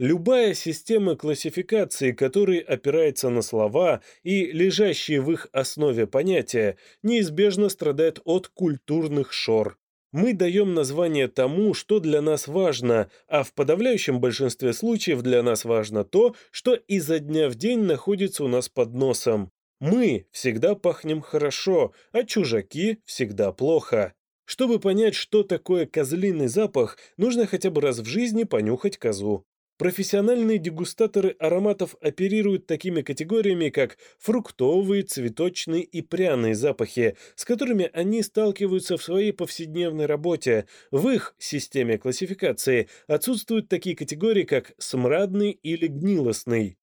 Любая система классификации, которая опирается на слова и лежащие в их основе понятия, неизбежно страдает от культурных шор. Мы даем название тому, что для нас важно, а в подавляющем большинстве случаев для нас важно то, что изо дня в день находится у нас под носом. Мы всегда пахнем хорошо, а чужаки всегда плохо. Чтобы понять, что такое козлиный запах, нужно хотя бы раз в жизни понюхать козу. Профессиональные дегустаторы ароматов оперируют такими категориями, как фруктовые, цветочные и пряные запахи, с которыми они сталкиваются в своей повседневной работе. В их системе классификации отсутствуют такие категории, как смрадный или гнилостный.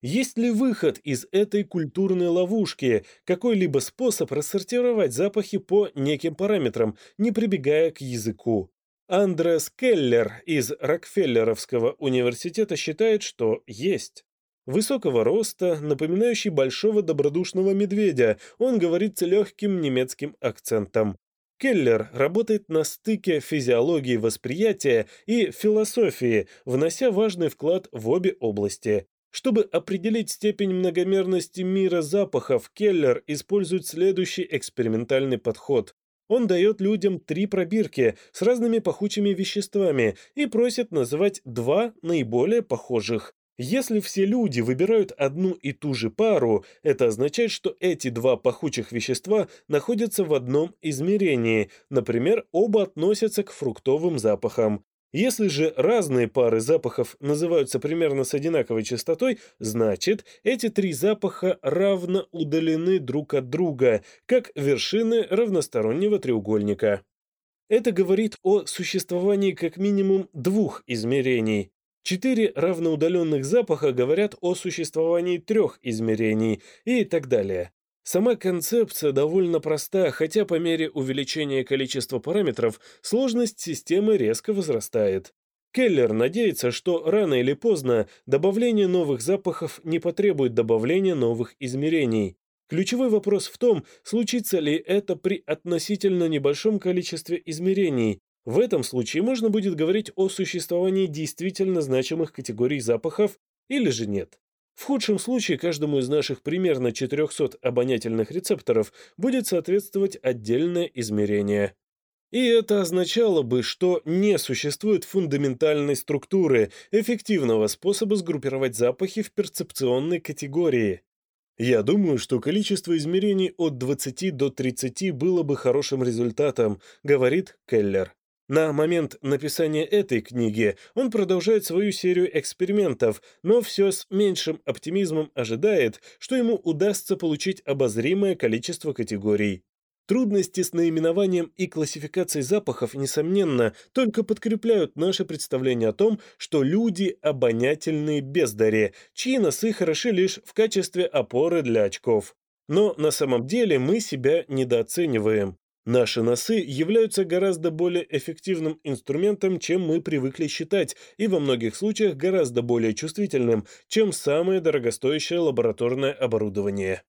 Есть ли выход из этой культурной ловушки, какой-либо способ рассортировать запахи по неким параметрам, не прибегая к языку? Андрес Келлер из Рокфеллеровского университета считает, что есть. Высокого роста, напоминающий большого добродушного медведя, он говорит с легким немецким акцентом. Келлер работает на стыке физиологии восприятия и философии, внося важный вклад в обе области. Чтобы определить степень многомерности мира запахов, Келлер использует следующий экспериментальный подход. Он дает людям три пробирки с разными пахучими веществами и просит называть два наиболее похожих. Если все люди выбирают одну и ту же пару, это означает, что эти два пахучих вещества находятся в одном измерении, например, оба относятся к фруктовым запахам. Если же разные пары запахов называются примерно с одинаковой частотой, значит, эти три запаха равно удалены друг от друга, как вершины равностороннего треугольника. Это говорит о существовании как минимум двух измерений. Четыре равноудаленных запаха говорят о существовании трех измерений и так далее. Сама концепция довольно проста, хотя по мере увеличения количества параметров сложность системы резко возрастает. Келлер надеется, что рано или поздно добавление новых запахов не потребует добавления новых измерений. Ключевой вопрос в том, случится ли это при относительно небольшом количестве измерений. В этом случае можно будет говорить о существовании действительно значимых категорий запахов или же нет. В худшем случае каждому из наших примерно 400 обонятельных рецепторов будет соответствовать отдельное измерение. И это означало бы, что не существует фундаментальной структуры, эффективного способа сгруппировать запахи в перцепционной категории. Я думаю, что количество измерений от 20 до 30 было бы хорошим результатом, говорит Келлер. На момент написания этой книги он продолжает свою серию экспериментов, но все с меньшим оптимизмом ожидает, что ему удастся получить обозримое количество категорий. Трудности с наименованием и классификацией запахов, несомненно, только подкрепляют наше представление о том, что люди – обонятельные бездари, чьи носы хороши лишь в качестве опоры для очков. Но на самом деле мы себя недооцениваем. Наши носы являются гораздо более эффективным инструментом, чем мы привыкли считать, и во многих случаях гораздо более чувствительным, чем самое дорогостоящее лабораторное оборудование.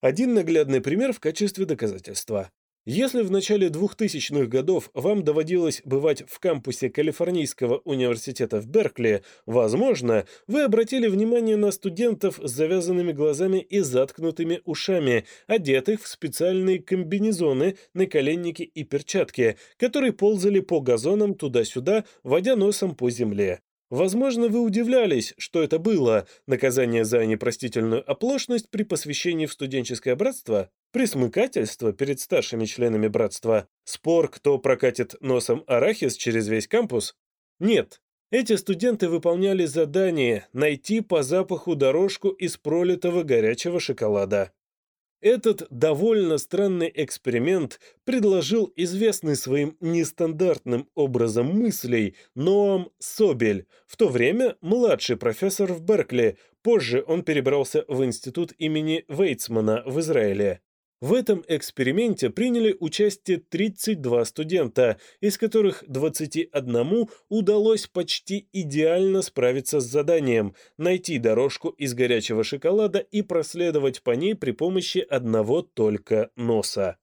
Один наглядный пример в качестве доказательства. Если в начале 2000-х годов вам доводилось бывать в кампусе Калифорнийского университета в Беркли, возможно, вы обратили внимание на студентов с завязанными глазами и заткнутыми ушами, одетых в специальные комбинезоны, наколенники и перчатки, которые ползали по газонам туда-сюда, водя носом по земле. Возможно, вы удивлялись, что это было наказание за непростительную оплошность при посвящении в студенческое братство, присмыкательство перед старшими членами братства, спор, кто прокатит носом арахис через весь кампус. Нет, эти студенты выполняли задание найти по запаху дорожку из пролитого горячего шоколада. Этот довольно странный эксперимент предложил известный своим нестандартным образом мыслей Ноам Собель, в то время младший профессор в Беркли, позже он перебрался в институт имени Вейцмана в Израиле. В этом эксперименте приняли участие 32 студента, из которых 21 удалось почти идеально справиться с заданием – найти дорожку из горячего шоколада и проследовать по ней при помощи одного только носа.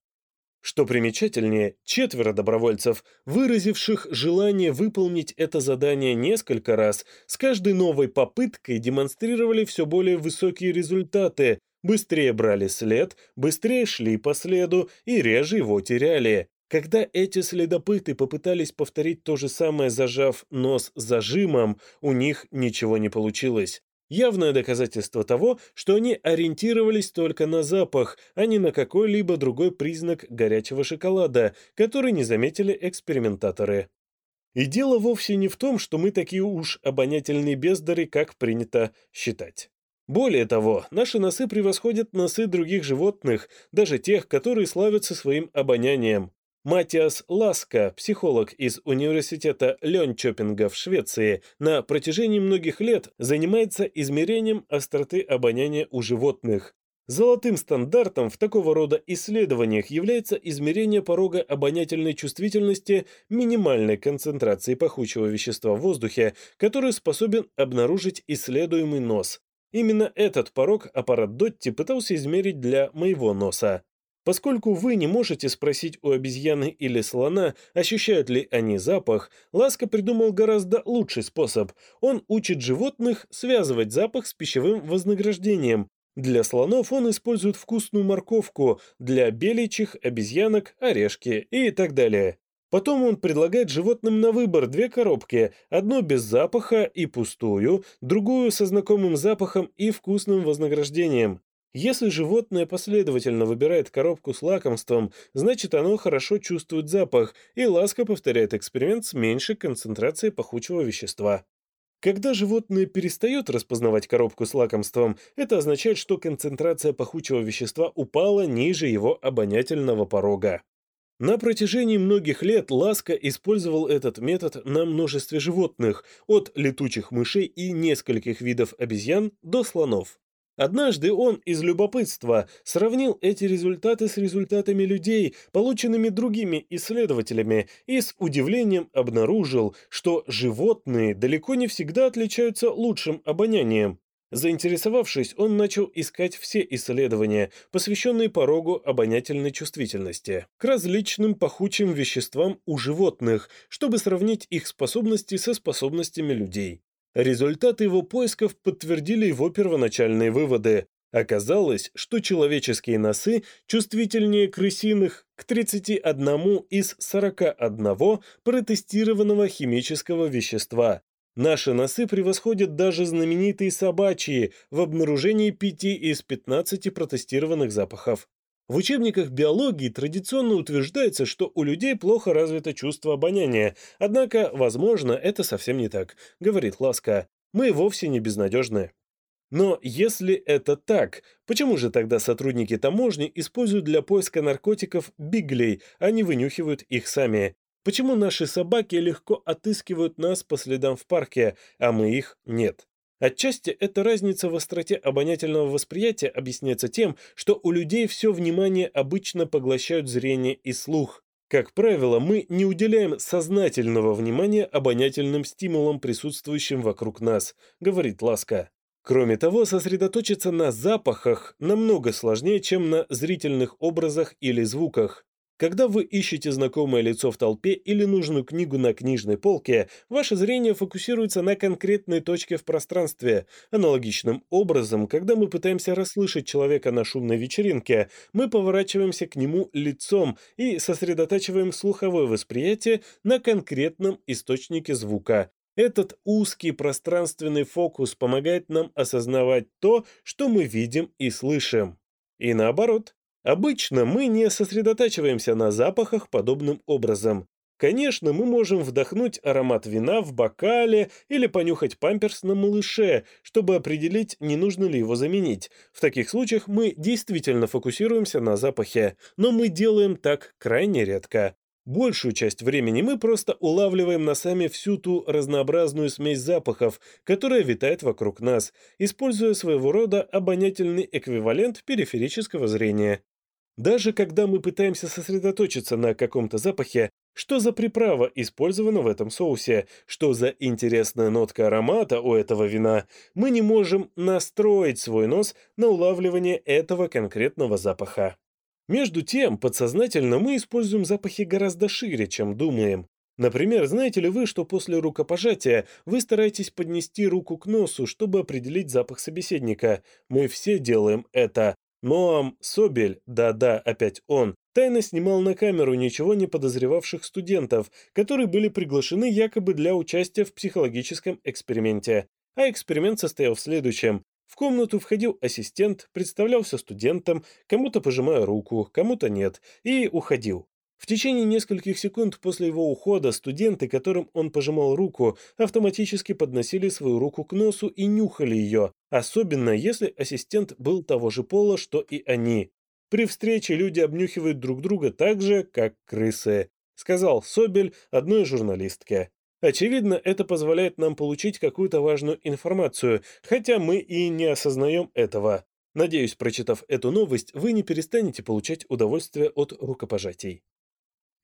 Что примечательнее, четверо добровольцев, выразивших желание выполнить это задание несколько раз, с каждой новой попыткой демонстрировали все более высокие результаты, быстрее брали след, быстрее шли по следу и реже его теряли. Когда эти следопыты попытались повторить то же самое, зажав нос зажимом, у них ничего не получилось. Явное доказательство того, что они ориентировались только на запах, а не на какой-либо другой признак горячего шоколада, который не заметили экспериментаторы. И дело вовсе не в том, что мы такие уж обонятельные бездары, как принято считать. Более того, наши носы превосходят носы других животных, даже тех, которые славятся своим обонянием. Матиас Ласка, психолог из университета Ленчопинга в Швеции, на протяжении многих лет занимается измерением остроты обоняния у животных. Золотым стандартом в такого рода исследованиях является измерение порога обонятельной чувствительности минимальной концентрации пахучего вещества в воздухе, который способен обнаружить исследуемый нос. Именно этот порог аппарат Дотти пытался измерить для моего носа. Поскольку вы не можете спросить у обезьяны или слона, ощущают ли они запах, Ласка придумал гораздо лучший способ. Он учит животных связывать запах с пищевым вознаграждением. Для слонов он использует вкусную морковку, для беличьих, обезьянок, орешки и так далее. Потом он предлагает животным на выбор две коробки, одну без запаха и пустую, другую со знакомым запахом и вкусным вознаграждением. Если животное последовательно выбирает коробку с лакомством, значит оно хорошо чувствует запах, и ласка повторяет эксперимент с меньшей концентрацией пахучего вещества. Когда животное перестает распознавать коробку с лакомством, это означает, что концентрация пахучего вещества упала ниже его обонятельного порога. На протяжении многих лет Ласка использовал этот метод на множестве животных, от летучих мышей и нескольких видов обезьян до слонов. Однажды он из любопытства сравнил эти результаты с результатами людей, полученными другими исследователями, и с удивлением обнаружил, что животные далеко не всегда отличаются лучшим обонянием. Заинтересовавшись, он начал искать все исследования, посвященные порогу обонятельной чувствительности, к различным пахучим веществам у животных, чтобы сравнить их способности со способностями людей. Результаты его поисков подтвердили его первоначальные выводы. Оказалось, что человеческие носы чувствительнее крысиных к 31 из 41 протестированного химического вещества, Наши носы превосходят даже знаменитые собачьи в обнаружении пяти из 15 протестированных запахов. В учебниках биологии традиционно утверждается, что у людей плохо развито чувство обоняния, однако, возможно, это совсем не так, говорит Ласка. Мы вовсе не безнадежны. Но если это так, почему же тогда сотрудники таможни используют для поиска наркотиков биглей, а не вынюхивают их сами? Почему наши собаки легко отыскивают нас по следам в парке, а мы их нет? Отчасти эта разница в остроте обонятельного восприятия объясняется тем, что у людей все внимание обычно поглощают зрение и слух. Как правило, мы не уделяем сознательного внимания обонятельным стимулам, присутствующим вокруг нас, говорит Ласка. Кроме того, сосредоточиться на запахах намного сложнее, чем на зрительных образах или звуках. Когда вы ищете знакомое лицо в толпе или нужную книгу на книжной полке, ваше зрение фокусируется на конкретной точке в пространстве. Аналогичным образом, когда мы пытаемся расслышать человека на шумной вечеринке, мы поворачиваемся к нему лицом и сосредотачиваем слуховое восприятие на конкретном источнике звука. Этот узкий пространственный фокус помогает нам осознавать то, что мы видим и слышим. И наоборот, Обычно мы не сосредотачиваемся на запахах подобным образом. Конечно, мы можем вдохнуть аромат вина в бокале или понюхать памперс на малыше, чтобы определить, не нужно ли его заменить. В таких случаях мы действительно фокусируемся на запахе, но мы делаем так крайне редко. Большую часть времени мы просто улавливаем носами всю ту разнообразную смесь запахов, которая витает вокруг нас, используя своего рода обонятельный эквивалент периферического зрения. Даже когда мы пытаемся сосредоточиться на каком-то запахе, что за приправа использована в этом соусе, что за интересная нотка аромата у этого вина, мы не можем настроить свой нос на улавливание этого конкретного запаха. Между тем, подсознательно мы используем запахи гораздо шире, чем думаем. Например, знаете ли вы, что после рукопожатия вы стараетесь поднести руку к носу, чтобы определить запах собеседника? Мы все делаем это, Ноам Собель, да-да, опять он, тайно снимал на камеру ничего не подозревавших студентов, которые были приглашены якобы для участия в психологическом эксперименте. А эксперимент состоял в следующем. В комнату входил ассистент, представлялся студентом, кому-то пожимая руку, кому-то нет, и уходил. В течение нескольких секунд после его ухода студенты, которым он пожимал руку, автоматически подносили свою руку к носу и нюхали ее, особенно если ассистент был того же пола, что и они. При встрече люди обнюхивают друг друга так же, как крысы, сказал Собель одной журналистке. Очевидно, это позволяет нам получить какую-то важную информацию, хотя мы и не осознаем этого. Надеюсь, прочитав эту новость, вы не перестанете получать удовольствие от рукопожатий.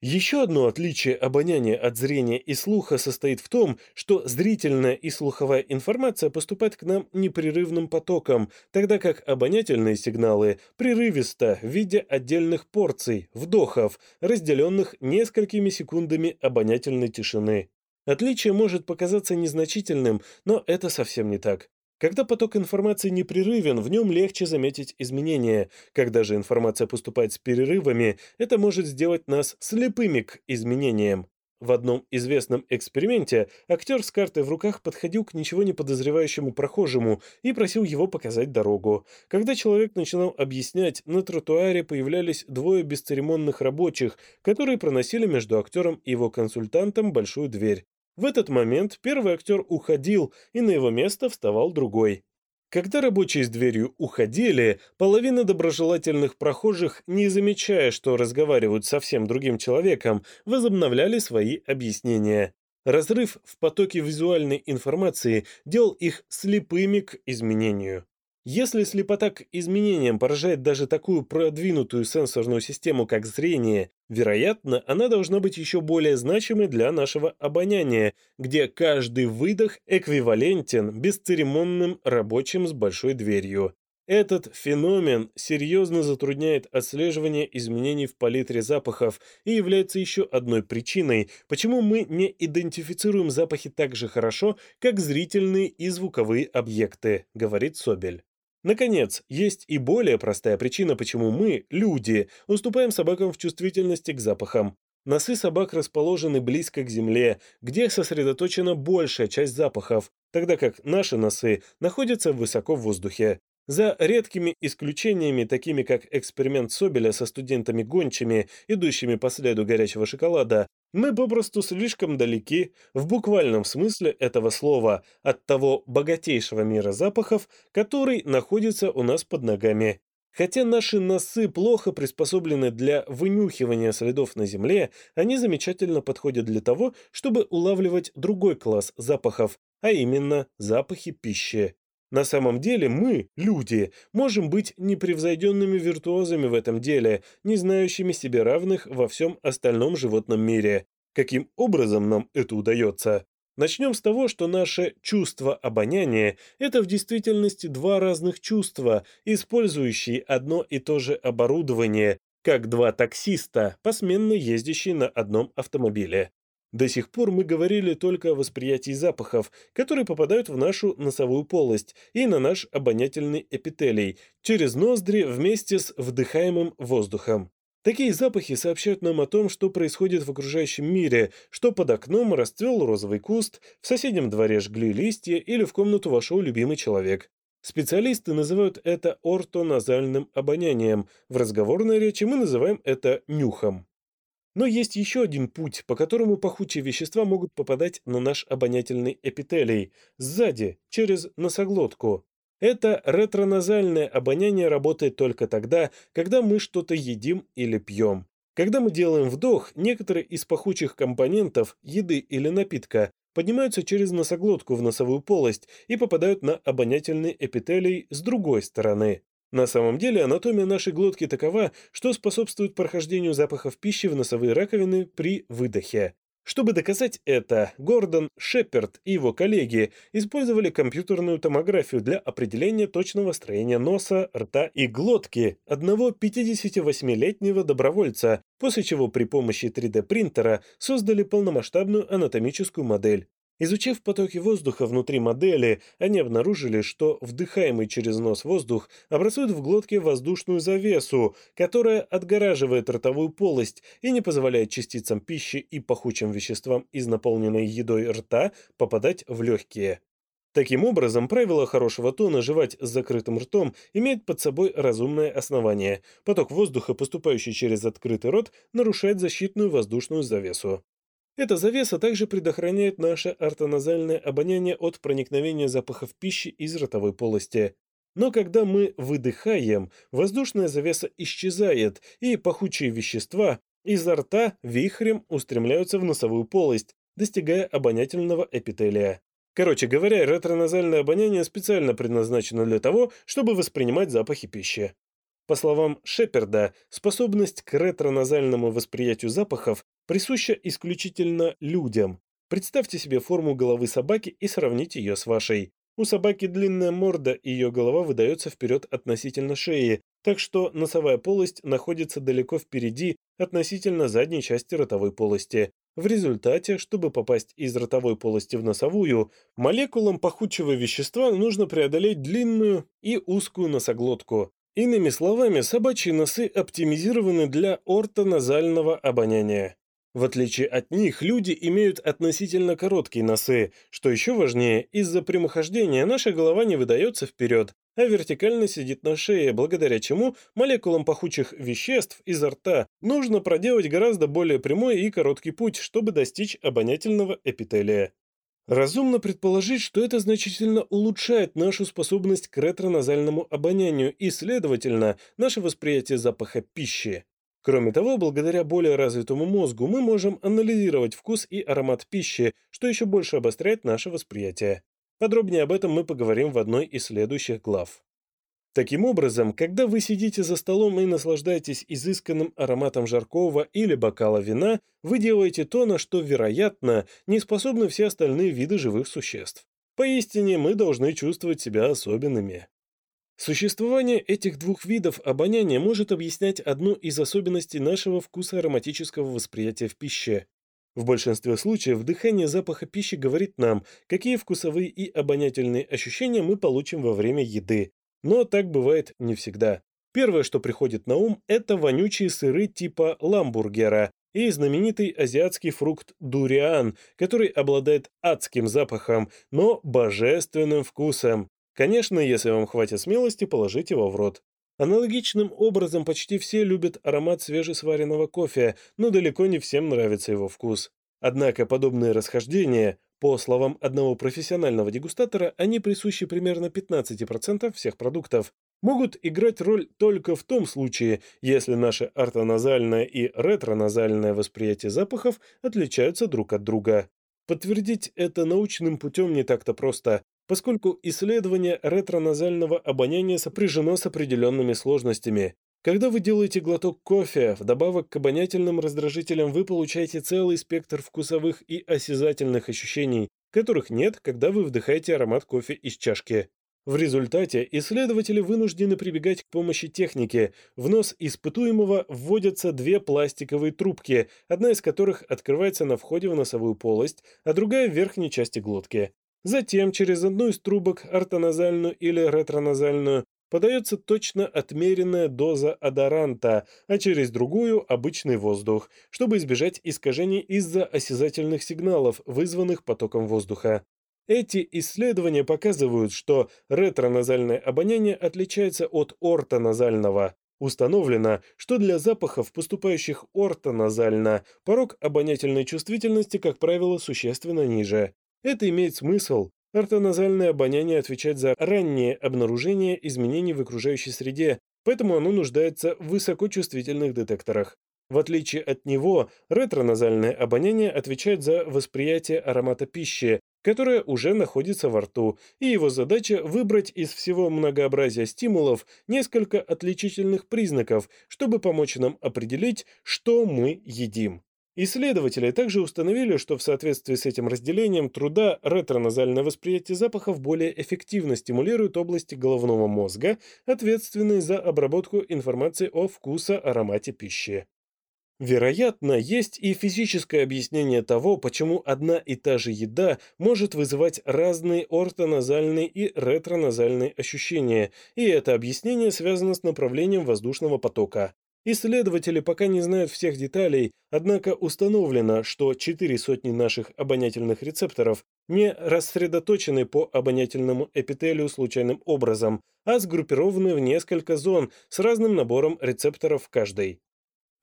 Еще одно отличие обоняния от зрения и слуха состоит в том, что зрительная и слуховая информация поступает к нам непрерывным потоком, тогда как обонятельные сигналы прерывисто в виде отдельных порций, вдохов, разделенных несколькими секундами обонятельной тишины. Отличие может показаться незначительным, но это совсем не так. Когда поток информации непрерывен, в нем легче заметить изменения. Когда же информация поступает с перерывами, это может сделать нас слепыми к изменениям. В одном известном эксперименте актер с картой в руках подходил к ничего не подозревающему прохожему и просил его показать дорогу. Когда человек начинал объяснять, на тротуаре появлялись двое бесцеремонных рабочих, которые проносили между актером и его консультантом большую дверь. В этот момент первый актер уходил, и на его место вставал другой. Когда рабочие с дверью уходили, половина доброжелательных прохожих, не замечая, что разговаривают со всем другим человеком, возобновляли свои объяснения. Разрыв в потоке визуальной информации делал их слепыми к изменению. Если слепота к изменениям поражает даже такую продвинутую сенсорную систему, как зрение, вероятно, она должна быть еще более значимой для нашего обоняния, где каждый выдох эквивалентен бесцеремонным рабочим с большой дверью. Этот феномен серьезно затрудняет отслеживание изменений в палитре запахов и является еще одной причиной, почему мы не идентифицируем запахи так же хорошо, как зрительные и звуковые объекты, говорит Собель. Наконец, есть и более простая причина, почему мы, люди, уступаем собакам в чувствительности к запахам. Носы собак расположены близко к земле, где сосредоточена большая часть запахов, тогда как наши носы находятся высоко в воздухе. За редкими исключениями, такими как эксперимент Собеля со студентами-гончими, идущими по следу горячего шоколада, мы попросту слишком далеки, в буквальном смысле этого слова, от того богатейшего мира запахов, который находится у нас под ногами. Хотя наши носы плохо приспособлены для вынюхивания следов на земле, они замечательно подходят для того, чтобы улавливать другой класс запахов, а именно запахи пищи. На самом деле мы, люди, можем быть непревзойденными виртуозами в этом деле, не знающими себе равных во всем остальном животном мире. Каким образом нам это удается? Начнем с того, что наше чувство обоняния – это в действительности два разных чувства, использующие одно и то же оборудование, как два таксиста, посменно ездящие на одном автомобиле. До сих пор мы говорили только о восприятии запахов, которые попадают в нашу носовую полость и на наш обонятельный эпителий, через ноздри вместе с вдыхаемым воздухом. Такие запахи сообщают нам о том, что происходит в окружающем мире, что под окном расцвел розовый куст, в соседнем дворе жгли листья или в комнату вошел любимый человек. Специалисты называют это ортоназальным обонянием, в разговорной речи мы называем это нюхом. Но есть еще один путь, по которому пахучие вещества могут попадать на наш обонятельный эпителий, сзади, через носоглотку. Это ретроназальное обоняние работает только тогда, когда мы что-то едим или пьем. Когда мы делаем вдох, некоторые из пахучих компонентов, еды или напитка, поднимаются через носоглотку в носовую полость и попадают на обонятельный эпителий с другой стороны. На самом деле анатомия нашей глотки такова, что способствует прохождению запахов пищи в носовые раковины при выдохе. Чтобы доказать это, Гордон, Шепард и его коллеги использовали компьютерную томографию для определения точного строения носа, рта и глотки одного 58-летнего добровольца, после чего при помощи 3D-принтера создали полномасштабную анатомическую модель. Изучив потоки воздуха внутри модели, они обнаружили, что вдыхаемый через нос воздух образует в глотке воздушную завесу, которая отгораживает ротовую полость и не позволяет частицам пищи и пахучим веществам из наполненной едой рта попадать в легкие. Таким образом, правило хорошего тона жевать с закрытым ртом имеет под собой разумное основание. Поток воздуха, поступающий через открытый рот, нарушает защитную воздушную завесу. Эта завеса также предохраняет наше ортоназальное обоняние от проникновения запахов пищи из ротовой полости. Но когда мы выдыхаем, воздушная завеса исчезает, и пахучие вещества изо рта вихрем устремляются в носовую полость, достигая обонятельного эпителия. Короче говоря, ретроназальное обоняние специально предназначено для того, чтобы воспринимать запахи пищи. По словам Шеперда, способность к ретроназальному восприятию запахов присуща исключительно людям. Представьте себе форму головы собаки и сравните ее с вашей. У собаки длинная морда, и ее голова выдается вперед относительно шеи, так что носовая полость находится далеко впереди относительно задней части ротовой полости. В результате, чтобы попасть из ротовой полости в носовую, молекулам пахучего вещества нужно преодолеть длинную и узкую носоглотку. Иными словами, собачьи носы оптимизированы для ортоназального обоняния. В отличие от них, люди имеют относительно короткие носы. Что еще важнее, из-за прямохождения наша голова не выдается вперед, а вертикально сидит на шее, благодаря чему молекулам пахучих веществ изо рта нужно проделать гораздо более прямой и короткий путь, чтобы достичь обонятельного эпителия. Разумно предположить, что это значительно улучшает нашу способность к ретроназальному обонянию и, следовательно, наше восприятие запаха пищи. Кроме того, благодаря более развитому мозгу мы можем анализировать вкус и аромат пищи, что еще больше обостряет наше восприятие. Подробнее об этом мы поговорим в одной из следующих глав. Таким образом, когда вы сидите за столом и наслаждаетесь изысканным ароматом жаркого или бокала вина, вы делаете то, на что, вероятно, не способны все остальные виды живых существ. Поистине, мы должны чувствовать себя особенными. Существование этих двух видов обоняния может объяснять одну из особенностей нашего вкуса ароматического восприятия в пище. В большинстве случаев дыхание запаха пищи говорит нам, какие вкусовые и обонятельные ощущения мы получим во время еды. Но так бывает не всегда. Первое, что приходит на ум, это вонючие сыры типа ламбургера и знаменитый азиатский фрукт дуриан, который обладает адским запахом, но божественным вкусом. Конечно, если вам хватит смелости, положить его в рот. Аналогичным образом почти все любят аромат свежесваренного кофе, но далеко не всем нравится его вкус. Однако подобные расхождения, по словам одного профессионального дегустатора, они присущи примерно 15% всех продуктов, могут играть роль только в том случае, если наше ортоназальное и ретроназальное восприятие запахов отличаются друг от друга. Подтвердить это научным путем не так-то просто, поскольку исследование ретроназального обоняния сопряжено с определенными сложностями. Когда вы делаете глоток кофе, вдобавок к обонятельным раздражителям вы получаете целый спектр вкусовых и осязательных ощущений, которых нет, когда вы вдыхаете аромат кофе из чашки. В результате исследователи вынуждены прибегать к помощи техники. В нос испытуемого вводятся две пластиковые трубки, одна из которых открывается на входе в носовую полость, а другая в верхней части глотки. Затем через одну из трубок, ортоназальную или ретроназальную, подается точно отмеренная доза адоранта, а через другую – обычный воздух, чтобы избежать искажений из-за осязательных сигналов, вызванных потоком воздуха. Эти исследования показывают, что ретроназальное обоняние отличается от ортоназального. Установлено, что для запахов, поступающих ортоназально, порог обонятельной чувствительности, как правило, существенно ниже. Это имеет смысл. Ортоназальное обоняние отвечает за раннее обнаружение изменений в окружающей среде, поэтому оно нуждается в высокочувствительных детекторах. В отличие от него, ретроназальное обоняние отвечает за восприятие аромата пищи, которая уже находится во рту, и его задача выбрать из всего многообразия стимулов несколько отличительных признаков, чтобы помочь нам определить, что мы едим. Исследователи также установили, что в соответствии с этим разделением труда ретроназальное восприятие запахов более эффективно стимулирует области головного мозга, ответственные за обработку информации о вкуса-аромате пищи. Вероятно, есть и физическое объяснение того, почему одна и та же еда может вызывать разные ортоназальные и ретроназальные ощущения, и это объяснение связано с направлением воздушного потока. Исследователи пока не знают всех деталей, однако установлено, что четыре сотни наших обонятельных рецепторов не рассредоточены по обонятельному эпителию случайным образом, а сгруппированы в несколько зон с разным набором рецепторов в каждой.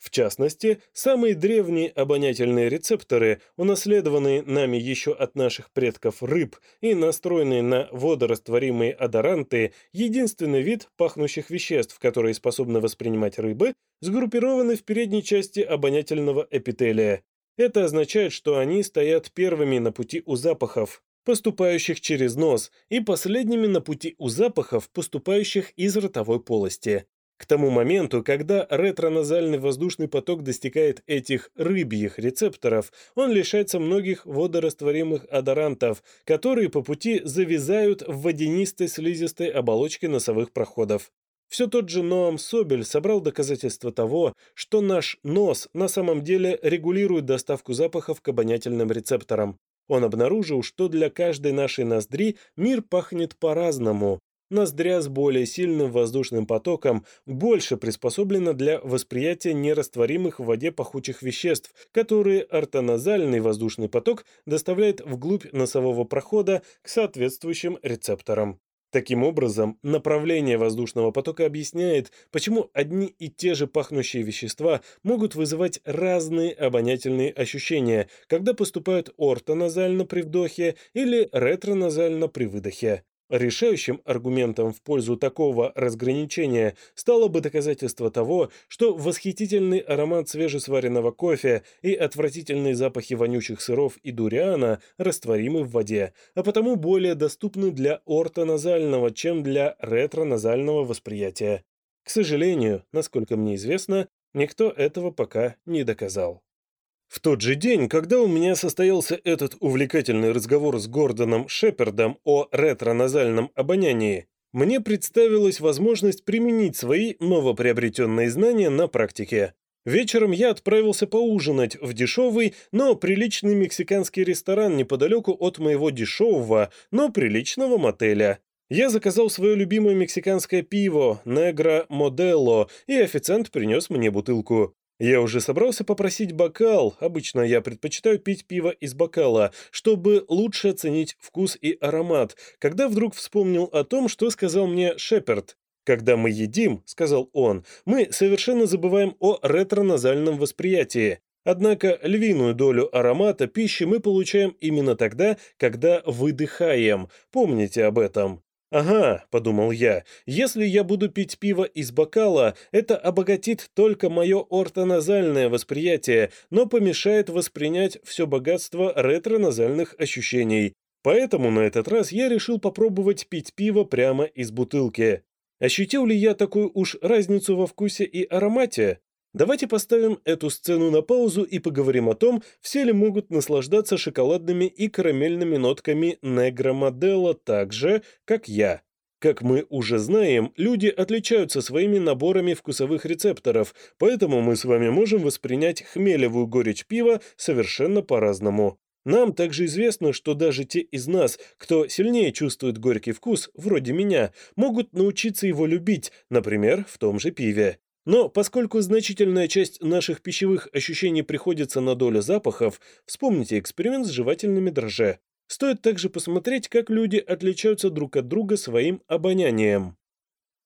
В частности, самые древние обонятельные рецепторы, унаследованные нами еще от наших предков рыб и настроенные на водорастворимые адоранты, единственный вид пахнущих веществ, которые способны воспринимать рыбы, сгруппированы в передней части обонятельного эпителия. Это означает, что они стоят первыми на пути у запахов, поступающих через нос, и последними на пути у запахов, поступающих из ротовой полости. К тому моменту, когда ретроназальный воздушный поток достигает этих рыбьих рецепторов, он лишается многих водорастворимых адорантов, которые по пути завязают в водянистой слизистой оболочке носовых проходов. Все тот же Ноам Собель собрал доказательства того, что наш нос на самом деле регулирует доставку запахов к обонятельным рецепторам. Он обнаружил, что для каждой нашей ноздри мир пахнет по-разному, ноздря с более сильным воздушным потоком больше приспособлена для восприятия нерастворимых в воде пахучих веществ, которые ортоназальный воздушный поток доставляет вглубь носового прохода к соответствующим рецепторам. Таким образом, направление воздушного потока объясняет, почему одни и те же пахнущие вещества могут вызывать разные обонятельные ощущения, когда поступают ортоназально при вдохе или ретроназально при выдохе. Решающим аргументом в пользу такого разграничения стало бы доказательство того, что восхитительный аромат свежесваренного кофе и отвратительные запахи вонючих сыров и дуриана растворимы в воде, а потому более доступны для ортоназального, чем для ретроназального восприятия. К сожалению, насколько мне известно, никто этого пока не доказал. В тот же день, когда у меня состоялся этот увлекательный разговор с Гордоном Шепердом о ретроназальном обонянии, мне представилась возможность применить свои новоприобретенные знания на практике. Вечером я отправился поужинать в дешевый, но приличный мексиканский ресторан неподалеку от моего дешевого, но приличного мотеля. Я заказал свое любимое мексиканское пиво «Негро Моделло», и официант принес мне бутылку. Я уже собрался попросить бокал, обычно я предпочитаю пить пиво из бокала, чтобы лучше оценить вкус и аромат, когда вдруг вспомнил о том, что сказал мне Шепард. «Когда мы едим», — сказал он, — «мы совершенно забываем о ретроназальном восприятии. Однако львиную долю аромата пищи мы получаем именно тогда, когда выдыхаем. Помните об этом». «Ага», — подумал я, — «если я буду пить пиво из бокала, это обогатит только мое ортоназальное восприятие, но помешает воспринять все богатство ретроназальных ощущений. Поэтому на этот раз я решил попробовать пить пиво прямо из бутылки. Ощутил ли я такую уж разницу во вкусе и аромате? Давайте поставим эту сцену на паузу и поговорим о том, все ли могут наслаждаться шоколадными и карамельными нотками негромодела так же, как я. Как мы уже знаем, люди отличаются своими наборами вкусовых рецепторов, поэтому мы с вами можем воспринять хмелевую горечь пива совершенно по-разному. Нам также известно, что даже те из нас, кто сильнее чувствует горький вкус, вроде меня, могут научиться его любить, например, в том же пиве. Но поскольку значительная часть наших пищевых ощущений приходится на долю запахов, вспомните эксперимент с жевательными дрожже. Стоит также посмотреть, как люди отличаются друг от друга своим обонянием.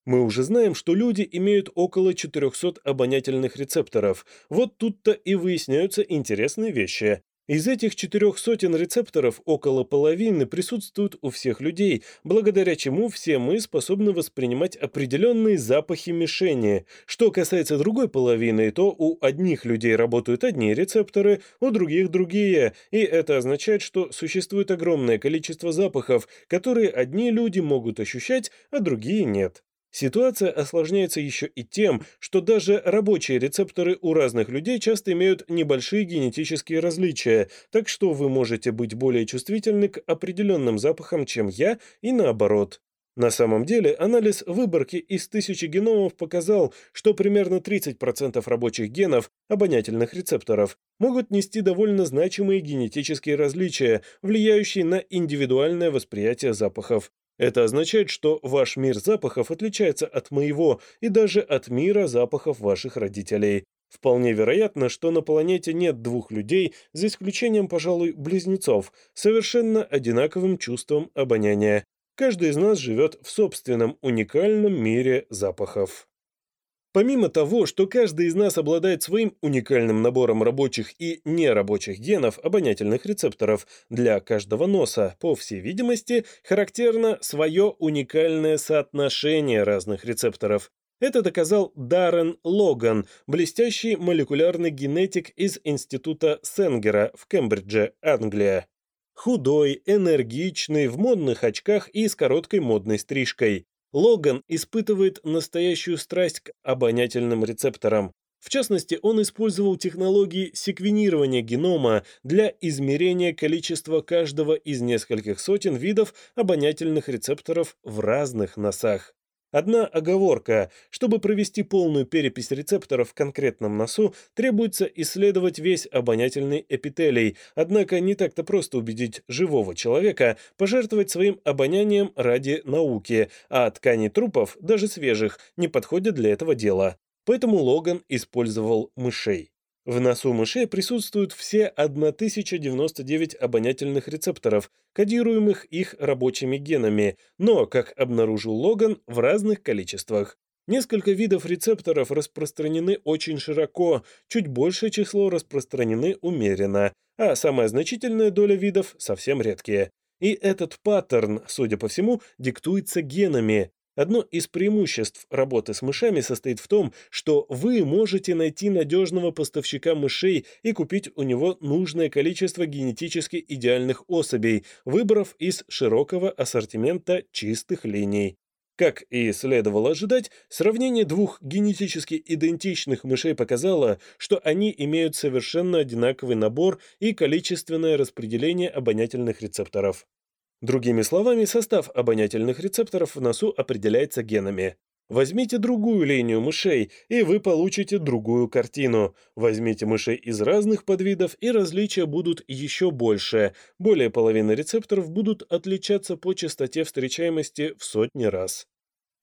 Мы уже знаем, что люди имеют около 400 обонятельных рецепторов. Вот тут-то и выясняются интересные вещи. Из этих четырех сотен рецепторов около половины присутствуют у всех людей, благодаря чему все мы способны воспринимать определенные запахи мишени. Что касается другой половины, то у одних людей работают одни рецепторы, у других другие, и это означает, что существует огромное количество запахов, которые одни люди могут ощущать, а другие нет. Ситуация осложняется еще и тем, что даже рабочие рецепторы у разных людей часто имеют небольшие генетические различия, так что вы можете быть более чувствительны к определенным запахам, чем я, и наоборот. На самом деле, анализ выборки из тысячи геномов показал, что примерно 30% рабочих генов, обонятельных рецепторов, могут нести довольно значимые генетические различия, влияющие на индивидуальное восприятие запахов. Это означает, что ваш мир запахов отличается от моего и даже от мира запахов ваших родителей. Вполне вероятно, что на планете нет двух людей, за исключением, пожалуй, близнецов, совершенно одинаковым чувством обоняния. Каждый из нас живет в собственном уникальном мире запахов. Помимо того, что каждый из нас обладает своим уникальным набором рабочих и нерабочих генов обонятельных рецепторов, для каждого носа, по всей видимости, характерно свое уникальное соотношение разных рецепторов. Это доказал Даррен Логан, блестящий молекулярный генетик из Института Сенгера в Кембридже, Англия. Худой, энергичный, в модных очках и с короткой модной стрижкой. Логан испытывает настоящую страсть к обонятельным рецепторам. В частности, он использовал технологии секвенирования генома для измерения количества каждого из нескольких сотен видов обонятельных рецепторов в разных носах. Одна оговорка. Чтобы провести полную перепись рецепторов в конкретном носу, требуется исследовать весь обонятельный эпителий, однако не так-то просто убедить живого человека пожертвовать своим обонянием ради науки, а ткани трупов, даже свежих, не подходят для этого дела. Поэтому Логан использовал мышей. В носу мышей присутствуют все 1099 обонятельных рецепторов, кодируемых их рабочими генами, но, как обнаружил Логан, в разных количествах. Несколько видов рецепторов распространены очень широко, чуть большее число распространены умеренно, а самая значительная доля видов совсем редкие. И этот паттерн, судя по всему, диктуется генами, Одно из преимуществ работы с мышами состоит в том, что вы можете найти надежного поставщика мышей и купить у него нужное количество генетически идеальных особей, выбрав из широкого ассортимента чистых линий. Как и следовало ожидать, сравнение двух генетически идентичных мышей показало, что они имеют совершенно одинаковый набор и количественное распределение обонятельных рецепторов. Другими словами, состав обонятельных рецепторов в носу определяется генами. Возьмите другую линию мышей, и вы получите другую картину. Возьмите мышей из разных подвидов, и различия будут еще больше. Более половины рецепторов будут отличаться по частоте встречаемости в сотни раз.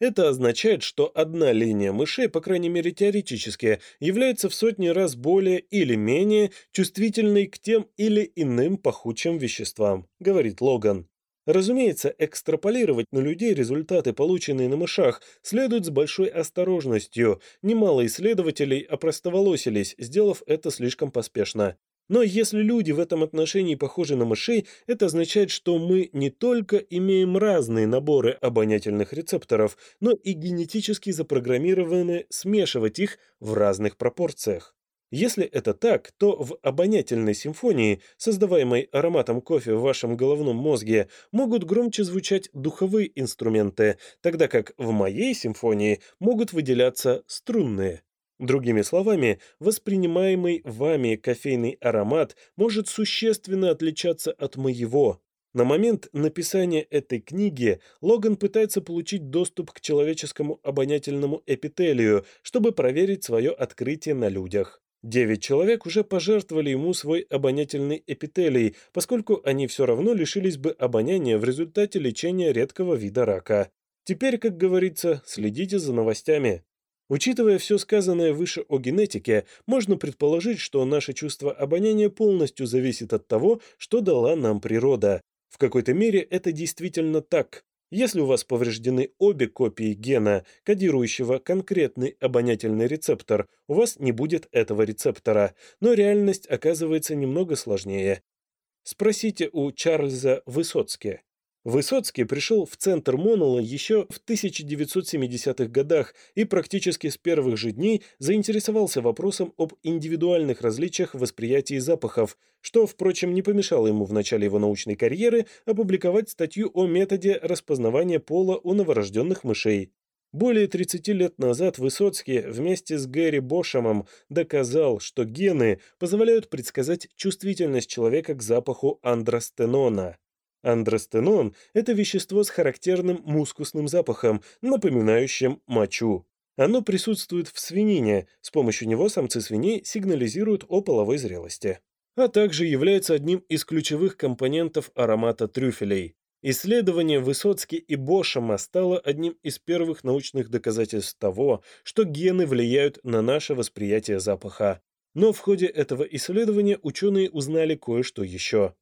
Это означает, что одна линия мышей, по крайней мере теоретически, является в сотни раз более или менее чувствительной к тем или иным пахучим веществам, говорит Логан. Разумеется, экстраполировать на людей результаты, полученные на мышах, следует с большой осторожностью. Немало исследователей опростоволосились, сделав это слишком поспешно. Но если люди в этом отношении похожи на мышей, это означает, что мы не только имеем разные наборы обонятельных рецепторов, но и генетически запрограммированы смешивать их в разных пропорциях. Если это так, то в обонятельной симфонии, создаваемой ароматом кофе в вашем головном мозге, могут громче звучать духовые инструменты, тогда как в моей симфонии могут выделяться струнные. Другими словами, воспринимаемый вами кофейный аромат может существенно отличаться от моего. На момент написания этой книги Логан пытается получить доступ к человеческому обонятельному эпителию, чтобы проверить свое открытие на людях. Девять человек уже пожертвовали ему свой обонятельный эпителий, поскольку они все равно лишились бы обоняния в результате лечения редкого вида рака. Теперь, как говорится, следите за новостями. Учитывая все сказанное выше о генетике, можно предположить, что наше чувство обоняния полностью зависит от того, что дала нам природа. В какой-то мере это действительно так. Если у вас повреждены обе копии гена, кодирующего конкретный обонятельный рецептор, у вас не будет этого рецептора, но реальность оказывается немного сложнее. Спросите у Чарльза Высоцки. Высоцкий пришел в центр Монола еще в 1970-х годах и практически с первых же дней заинтересовался вопросом об индивидуальных различиях восприятия запахов, что, впрочем, не помешало ему в начале его научной карьеры опубликовать статью о методе распознавания пола у новорожденных мышей. Более 30 лет назад Высоцкий вместе с Гэри Бошемом доказал, что гены позволяют предсказать чувствительность человека к запаху андростенона. Андростенон – это вещество с характерным мускусным запахом, напоминающим мочу. Оно присутствует в свинине, с помощью него самцы свиней сигнализируют о половой зрелости. А также является одним из ключевых компонентов аромата трюфелей. Исследование Высоцки и Бошема стало одним из первых научных доказательств того, что гены влияют на наше восприятие запаха. Но в ходе этого исследования ученые узнали кое-что еще.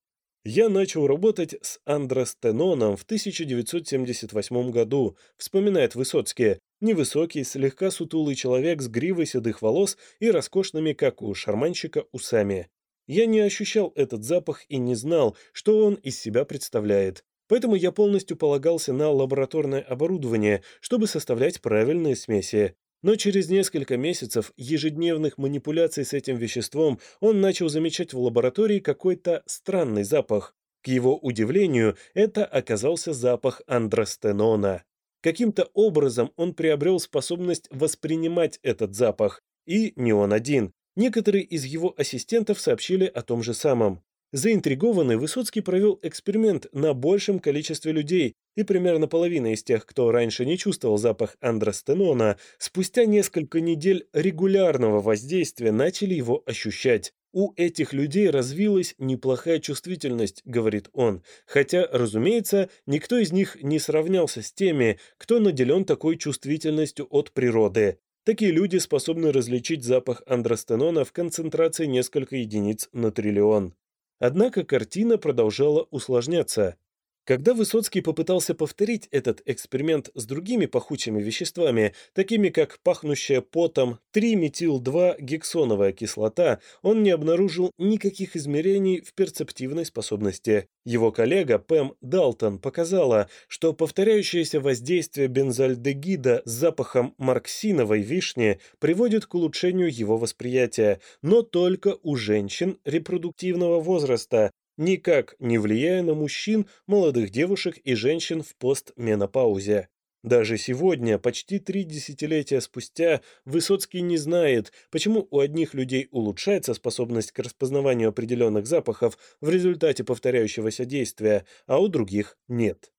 Я начал работать с андростеноном в 1978 году, вспоминает Высоцкий, невысокий, слегка сутулый человек с гривой седых волос и роскошными, как у шарманщика, усами. Я не ощущал этот запах и не знал, что он из себя представляет. Поэтому я полностью полагался на лабораторное оборудование, чтобы составлять правильные смеси. Но через несколько месяцев ежедневных манипуляций с этим веществом он начал замечать в лаборатории какой-то странный запах. К его удивлению, это оказался запах андростенона. Каким-то образом он приобрел способность воспринимать этот запах, и не он один. Некоторые из его ассистентов сообщили о том же самом. Заинтригованный, Высоцкий провел эксперимент на большем количестве людей, и примерно половина из тех, кто раньше не чувствовал запах андростенона, спустя несколько недель регулярного воздействия начали его ощущать. «У этих людей развилась неплохая чувствительность», — говорит он, хотя, разумеется, никто из них не сравнялся с теми, кто наделен такой чувствительностью от природы. Такие люди способны различить запах андростенона в концентрации несколько единиц на триллион. Однако картина продолжала усложняться. Когда Высоцкий попытался повторить этот эксперимент с другими пахучими веществами, такими как пахнущая потом 3-метил-2-гексоновая кислота, он не обнаружил никаких измерений в перцептивной способности. Его коллега Пэм Далтон показала, что повторяющееся воздействие бензальдегида с запахом марксиновой вишни приводит к улучшению его восприятия, но только у женщин репродуктивного возраста, никак не влияя на мужчин, молодых девушек и женщин в постменопаузе. Даже сегодня, почти три десятилетия спустя, Высоцкий не знает, почему у одних людей улучшается способность к распознаванию определенных запахов в результате повторяющегося действия, а у других нет.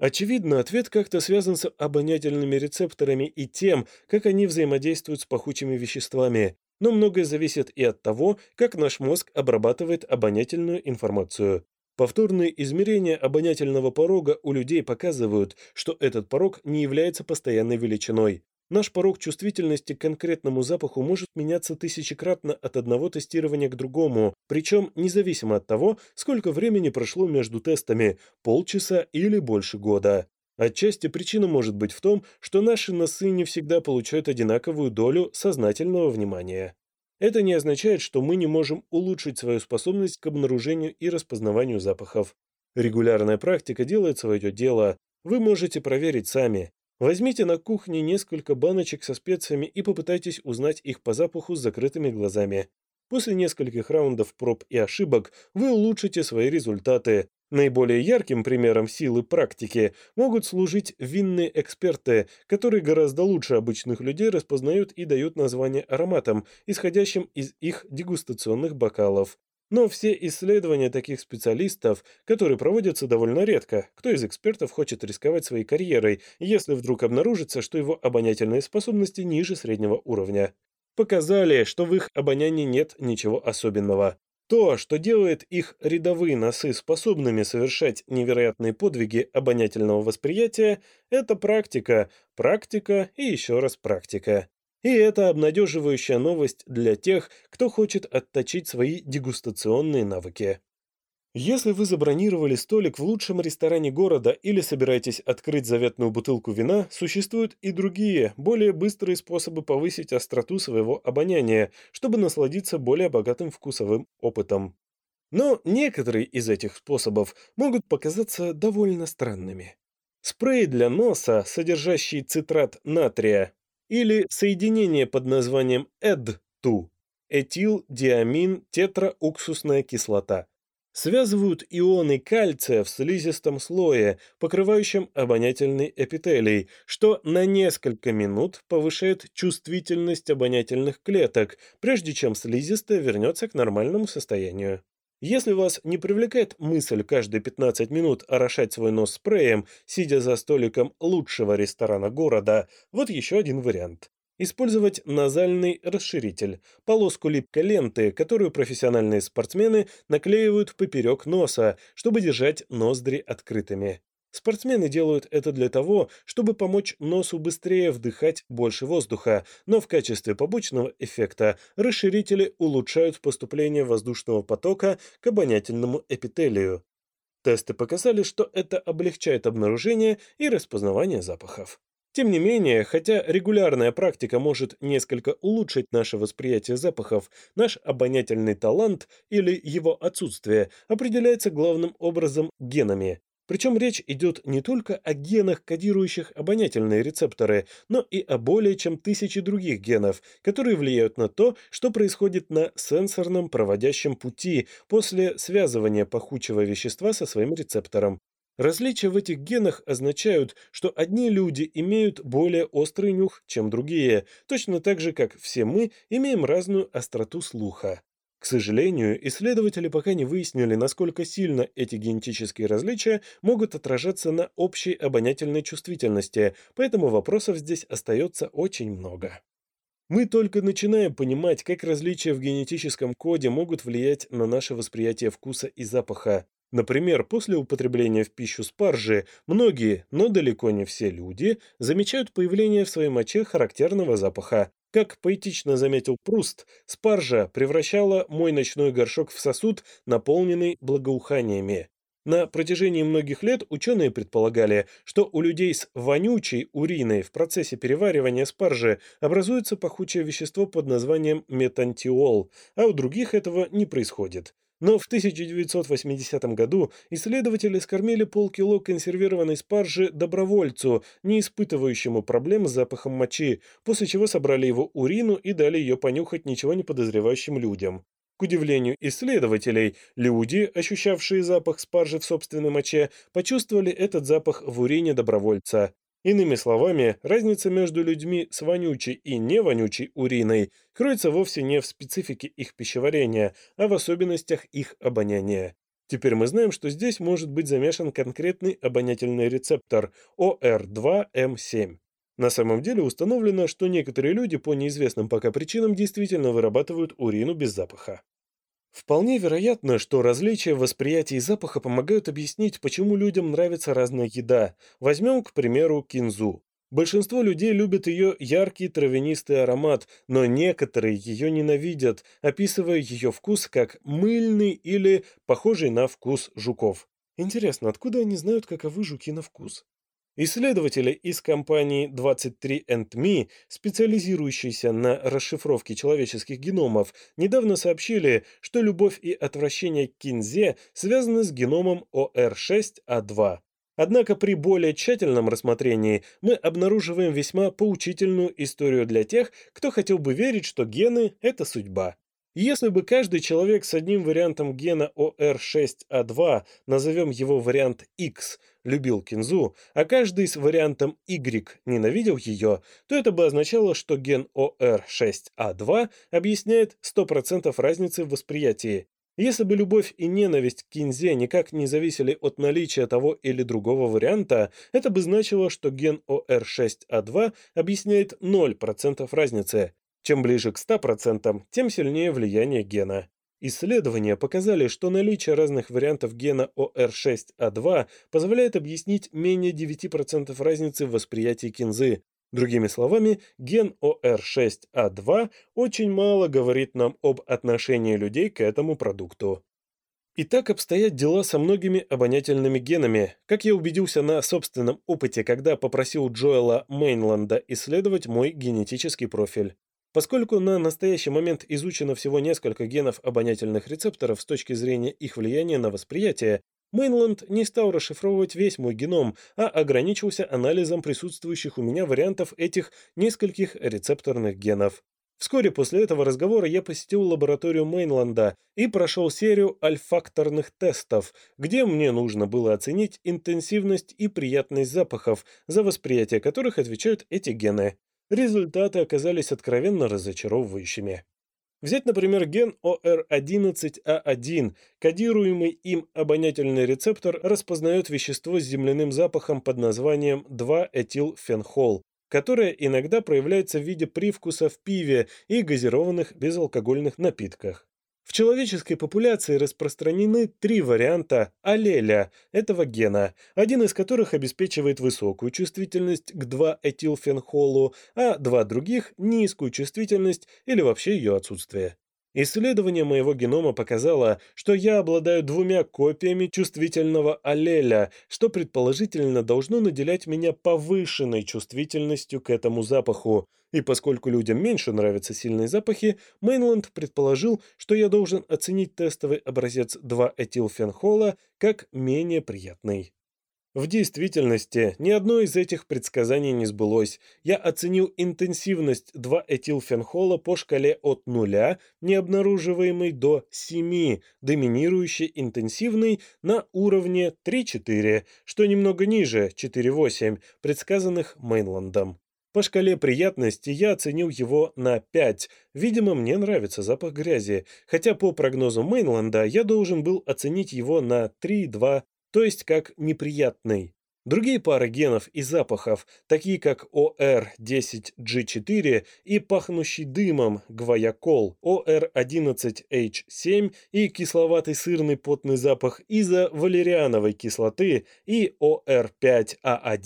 Очевидно, ответ как-то связан с обонятельными рецепторами и тем, как они взаимодействуют с пахучими веществами но многое зависит и от того, как наш мозг обрабатывает обонятельную информацию. Повторные измерения обонятельного порога у людей показывают, что этот порог не является постоянной величиной. Наш порог чувствительности к конкретному запаху может меняться тысячекратно от одного тестирования к другому, причем независимо от того, сколько времени прошло между тестами – полчаса или больше года. Отчасти причина может быть в том, что наши носы не всегда получают одинаковую долю сознательного внимания. Это не означает, что мы не можем улучшить свою способность к обнаружению и распознаванию запахов. Регулярная практика делает свое дело. Вы можете проверить сами. Возьмите на кухне несколько баночек со специями и попытайтесь узнать их по запаху с закрытыми глазами. После нескольких раундов проб и ошибок вы улучшите свои результаты, Наиболее ярким примером силы практики могут служить винные эксперты, которые гораздо лучше обычных людей распознают и дают название ароматам, исходящим из их дегустационных бокалов. Но все исследования таких специалистов, которые проводятся довольно редко, кто из экспертов хочет рисковать своей карьерой, если вдруг обнаружится, что его обонятельные способности ниже среднего уровня, показали, что в их обонянии нет ничего особенного. То, что делает их рядовые носы способными совершать невероятные подвиги обонятельного восприятия, это практика, практика и еще раз практика. И это обнадеживающая новость для тех, кто хочет отточить свои дегустационные навыки. Если вы забронировали столик в лучшем ресторане города или собираетесь открыть заветную бутылку вина, существуют и другие, более быстрые способы повысить остроту своего обоняния, чтобы насладиться более богатым вкусовым опытом. Но некоторые из этих способов могут показаться довольно странными. Спрей для носа, содержащий цитрат натрия, или соединение под названием эд-ту – этилдиамин тетрауксусная кислота – связывают ионы кальция в слизистом слое, покрывающем обонятельный эпителий, что на несколько минут повышает чувствительность обонятельных клеток, прежде чем слизистая вернется к нормальному состоянию. Если вас не привлекает мысль каждые 15 минут орошать свой нос спреем, сидя за столиком лучшего ресторана города, вот еще один вариант использовать назальный расширитель, полоску липкой ленты, которую профессиональные спортсмены наклеивают поперек носа, чтобы держать ноздри открытыми. Спортсмены делают это для того, чтобы помочь носу быстрее вдыхать больше воздуха, но в качестве побочного эффекта расширители улучшают поступление воздушного потока к обонятельному эпителию. Тесты показали, что это облегчает обнаружение и распознавание запахов. Тем не менее, хотя регулярная практика может несколько улучшить наше восприятие запахов, наш обонятельный талант или его отсутствие определяется главным образом генами. Причем речь идет не только о генах, кодирующих обонятельные рецепторы, но и о более чем тысячи других генов, которые влияют на то, что происходит на сенсорном проводящем пути после связывания пахучего вещества со своим рецептором. Различия в этих генах означают, что одни люди имеют более острый нюх, чем другие, точно так же, как все мы имеем разную остроту слуха. К сожалению, исследователи пока не выяснили, насколько сильно эти генетические различия могут отражаться на общей обонятельной чувствительности, поэтому вопросов здесь остается очень много. Мы только начинаем понимать, как различия в генетическом коде могут влиять на наше восприятие вкуса и запаха. Например, после употребления в пищу спаржи многие, но далеко не все люди замечают появление в своей моче характерного запаха. Как поэтично заметил Пруст, спаржа превращала мой ночной горшок в сосуд, наполненный благоуханиями. На протяжении многих лет ученые предполагали, что у людей с вонючей уриной в процессе переваривания спаржи образуется пахучее вещество под названием метантиол, а у других этого не происходит. Но в 1980 году исследователи скормили полкило консервированной спаржи добровольцу, не испытывающему проблем с запахом мочи, после чего собрали его урину и дали ее понюхать ничего не подозревающим людям. К удивлению исследователей, люди, ощущавшие запах спаржи в собственной моче, почувствовали этот запах в урине добровольца. Иными словами, разница между людьми с вонючей и невонючей уриной кроется вовсе не в специфике их пищеварения, а в особенностях их обоняния. Теперь мы знаем, что здесь может быть замешан конкретный обонятельный рецептор OR2M7. На самом деле установлено, что некоторые люди по неизвестным пока причинам действительно вырабатывают урину без запаха. Вполне вероятно, что различия восприятий запаха помогают объяснить, почему людям нравится разная еда. Возьмем, к примеру, кинзу. Большинство людей любят ее яркий травянистый аромат, но некоторые ее ненавидят, описывая ее вкус как мыльный или похожий на вкус жуков. Интересно, откуда они знают, каковы жуки на вкус? Исследователи из компании 23andMe, специализирующейся на расшифровке человеческих геномов, недавно сообщили, что любовь и отвращение к кинзе связаны с геномом OR6A2. А Однако при более тщательном рассмотрении мы обнаруживаем весьма поучительную историю для тех, кто хотел бы верить, что гены – это судьба. Если бы каждый человек с одним вариантом гена ОР6А2, назовем его вариант X, любил кинзу, а каждый с вариантом Y ненавидел ее, то это бы означало, что ген ОР6А2 объясняет 100% разницы в восприятии. Если бы любовь и ненависть к кинзе никак не зависели от наличия того или другого варианта, это бы значило, что ген ОР6А2 объясняет 0% разницы. Чем ближе к 100%, тем сильнее влияние гена. Исследования показали, что наличие разных вариантов гена OR6A2 а позволяет объяснить менее 9% разницы в восприятии кинзы. Другими словами, ген OR6A2 а очень мало говорит нам об отношении людей к этому продукту. И так обстоят дела со многими обонятельными генами, как я убедился на собственном опыте, когда попросил Джоэла Мейнланда исследовать мой генетический профиль. Поскольку на настоящий момент изучено всего несколько генов обонятельных рецепторов с точки зрения их влияния на восприятие, Мейнланд не стал расшифровывать весь мой геном, а ограничился анализом присутствующих у меня вариантов этих нескольких рецепторных генов. Вскоре после этого разговора я посетил лабораторию Мейнланда и прошел серию альфакторных тестов, где мне нужно было оценить интенсивность и приятность запахов, за восприятие которых отвечают эти гены результаты оказались откровенно разочаровывающими. Взять, например, ген OR11A1, а кодируемый им обонятельный рецептор распознает вещество с земляным запахом под названием 2-этилфенхол, которое иногда проявляется в виде привкуса в пиве и газированных безалкогольных напитках. В человеческой популяции распространены три варианта аллеля этого гена, один из которых обеспечивает высокую чувствительность к 2-этилфенхолу, а два других – низкую чувствительность или вообще ее отсутствие. Исследование моего генома показало, что я обладаю двумя копиями чувствительного аллеля, что предположительно должно наделять меня повышенной чувствительностью к этому запаху – и поскольку людям меньше нравятся сильные запахи, Мейнланд предположил, что я должен оценить тестовый образец 2-этилфенхола как менее приятный. В действительности, ни одно из этих предсказаний не сбылось. Я оценил интенсивность 2-этилфенхола по шкале от 0, не обнаруживаемой до 7, доминирующей интенсивной на уровне 3-4, что немного ниже 4-8, предсказанных Мейнландом. По шкале приятности я оценил его на 5. Видимо, мне нравится запах грязи, хотя по прогнозу Мейнланда я должен был оценить его на 3,2, то есть как неприятный. Другие пары генов и запахов, такие как OR10G4 и пахнущий дымом гвоякол OR11H7 и кисловатый сырный потный запах изо-валериановой кислоты и OR5A1 а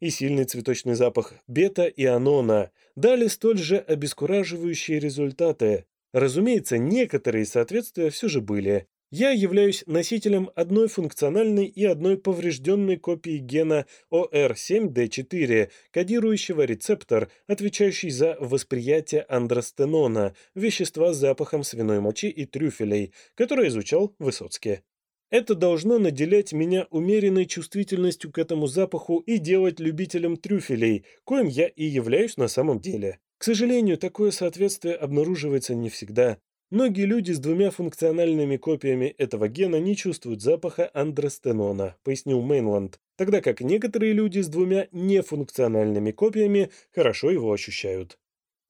и сильный цветочный запах бета-ионона, дали столь же обескураживающие результаты. Разумеется, некоторые соответствия все же были, я являюсь носителем одной функциональной и одной поврежденной копии гена OR7D4, кодирующего рецептор, отвечающий за восприятие андростенона, вещества с запахом свиной мочи и трюфелей, которое изучал Высоцкий. Это должно наделять меня умеренной чувствительностью к этому запаху и делать любителем трюфелей, коим я и являюсь на самом деле. К сожалению, такое соответствие обнаруживается не всегда. Многие люди с двумя функциональными копиями этого гена не чувствуют запаха андростенона, пояснил Мейнланд, тогда как некоторые люди с двумя нефункциональными копиями хорошо его ощущают.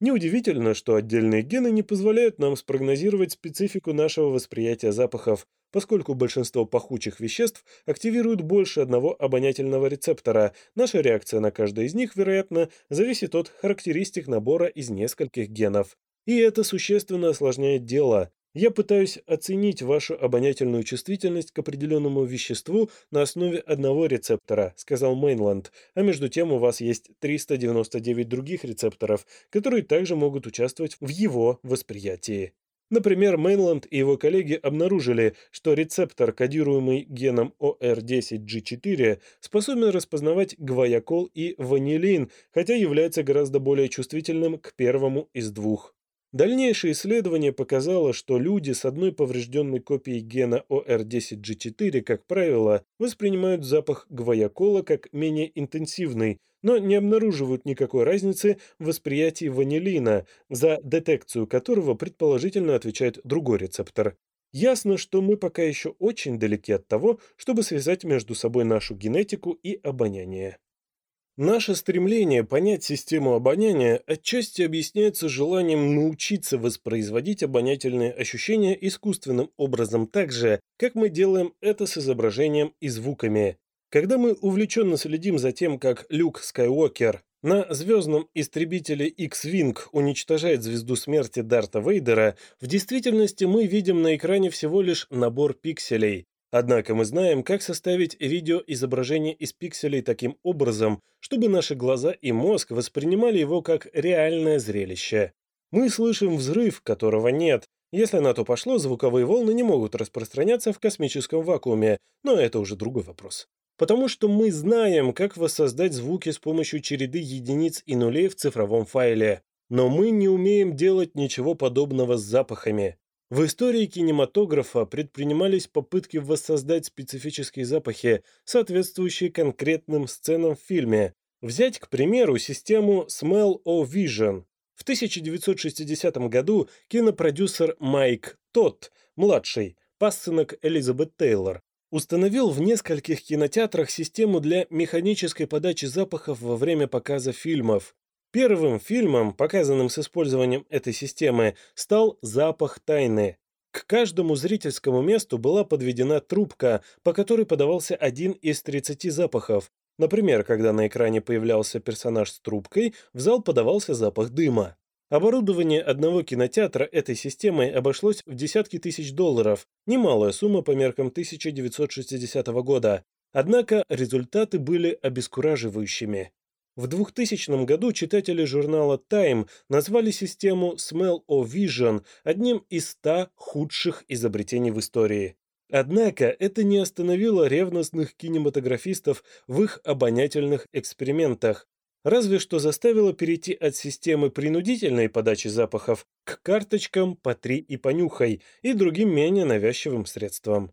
Неудивительно, что отдельные гены не позволяют нам спрогнозировать специфику нашего восприятия запахов, поскольку большинство пахучих веществ активируют больше одного обонятельного рецептора. Наша реакция на каждое из них, вероятно, зависит от характеристик набора из нескольких генов. И это существенно осложняет дело. Я пытаюсь оценить вашу обонятельную чувствительность к определенному веществу на основе одного рецептора, сказал Мейнланд, а между тем у вас есть 399 других рецепторов, которые также могут участвовать в его восприятии. Например, Мейнланд и его коллеги обнаружили, что рецептор, кодируемый геном OR10G4, способен распознавать гвоякол и ванилин, хотя является гораздо более чувствительным к первому из двух. Дальнейшее исследование показало, что люди с одной поврежденной копией гена OR10G4, как правило, воспринимают запах гвоякола как менее интенсивный, но не обнаруживают никакой разницы в восприятии ванилина, за детекцию которого предположительно отвечает другой рецептор. Ясно, что мы пока еще очень далеки от того, чтобы связать между собой нашу генетику и обоняние. Наше стремление понять систему обоняния отчасти объясняется желанием научиться воспроизводить обонятельные ощущения искусственным образом так же, как мы делаем это с изображением и звуками. Когда мы увлеченно следим за тем, как Люк Скайуокер на звездном истребителе X-Wing уничтожает звезду смерти Дарта Вейдера, в действительности мы видим на экране всего лишь набор пикселей, Однако мы знаем, как составить видеоизображение из пикселей таким образом, чтобы наши глаза и мозг воспринимали его как реальное зрелище. Мы слышим взрыв, которого нет. Если на то пошло, звуковые волны не могут распространяться в космическом вакууме, но это уже другой вопрос. Потому что мы знаем, как воссоздать звуки с помощью череды единиц и нулей в цифровом файле. Но мы не умеем делать ничего подобного с запахами. В истории кинематографа предпринимались попытки воссоздать специфические запахи, соответствующие конкретным сценам в фильме. Взять, к примеру, систему Smell-O-Vision. В 1960 году кинопродюсер Майк Тот, младший, пасынок Элизабет Тейлор, установил в нескольких кинотеатрах систему для механической подачи запахов во время показа фильмов. Первым фильмом, показанным с использованием этой системы, стал «Запах тайны». К каждому зрительскому месту была подведена трубка, по которой подавался один из 30 запахов. Например, когда на экране появлялся персонаж с трубкой, в зал подавался запах дыма. Оборудование одного кинотеатра этой системой обошлось в десятки тысяч долларов, немалая сумма по меркам 1960 года. Однако результаты были обескураживающими. В 2000 году читатели журнала Time назвали систему Smell-O-Vision одним из 100 худших изобретений в истории. Однако это не остановило ревностных кинематографистов в их обонятельных экспериментах, разве что заставило перейти от системы принудительной подачи запахов к карточкам по три и понюхай» и другим менее навязчивым средствам.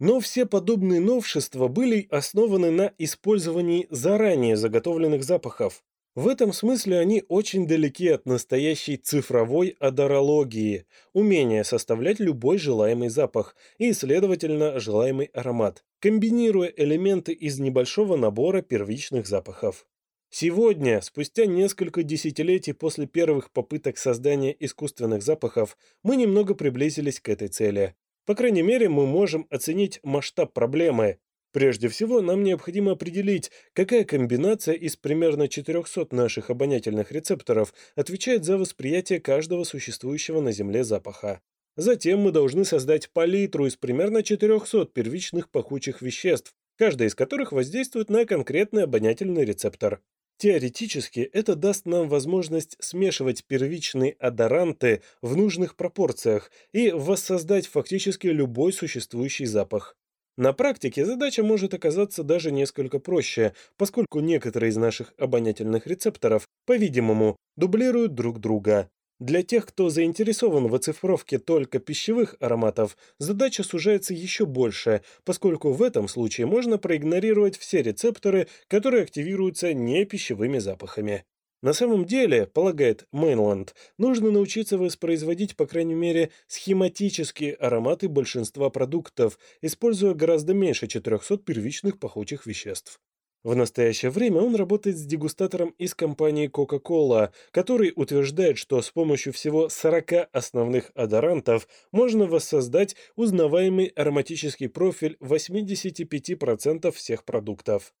Но все подобные новшества были основаны на использовании заранее заготовленных запахов. В этом смысле они очень далеки от настоящей цифровой адорологии, умения составлять любой желаемый запах и, следовательно, желаемый аромат, комбинируя элементы из небольшого набора первичных запахов. Сегодня, спустя несколько десятилетий после первых попыток создания искусственных запахов, мы немного приблизились к этой цели. По крайней мере, мы можем оценить масштаб проблемы. Прежде всего, нам необходимо определить, какая комбинация из примерно 400 наших обонятельных рецепторов отвечает за восприятие каждого существующего на Земле запаха. Затем мы должны создать палитру из примерно 400 первичных пахучих веществ, каждая из которых воздействует на конкретный обонятельный рецептор. Теоретически это даст нам возможность смешивать первичные адоранты в нужных пропорциях и воссоздать фактически любой существующий запах. На практике задача может оказаться даже несколько проще, поскольку некоторые из наших обонятельных рецепторов, по-видимому, дублируют друг друга. Для тех, кто заинтересован в оцифровке только пищевых ароматов, задача сужается еще больше, поскольку в этом случае можно проигнорировать все рецепторы, которые активируются не пищевыми запахами. На самом деле, полагает Мейнланд, нужно научиться воспроизводить, по крайней мере, схематические ароматы большинства продуктов, используя гораздо меньше 400 первичных пахучих веществ. В настоящее время он работает с дегустатором из компании Coca-Cola, который утверждает, что с помощью всего 40 основных адорантов можно воссоздать узнаваемый ароматический профиль 85% всех продуктов.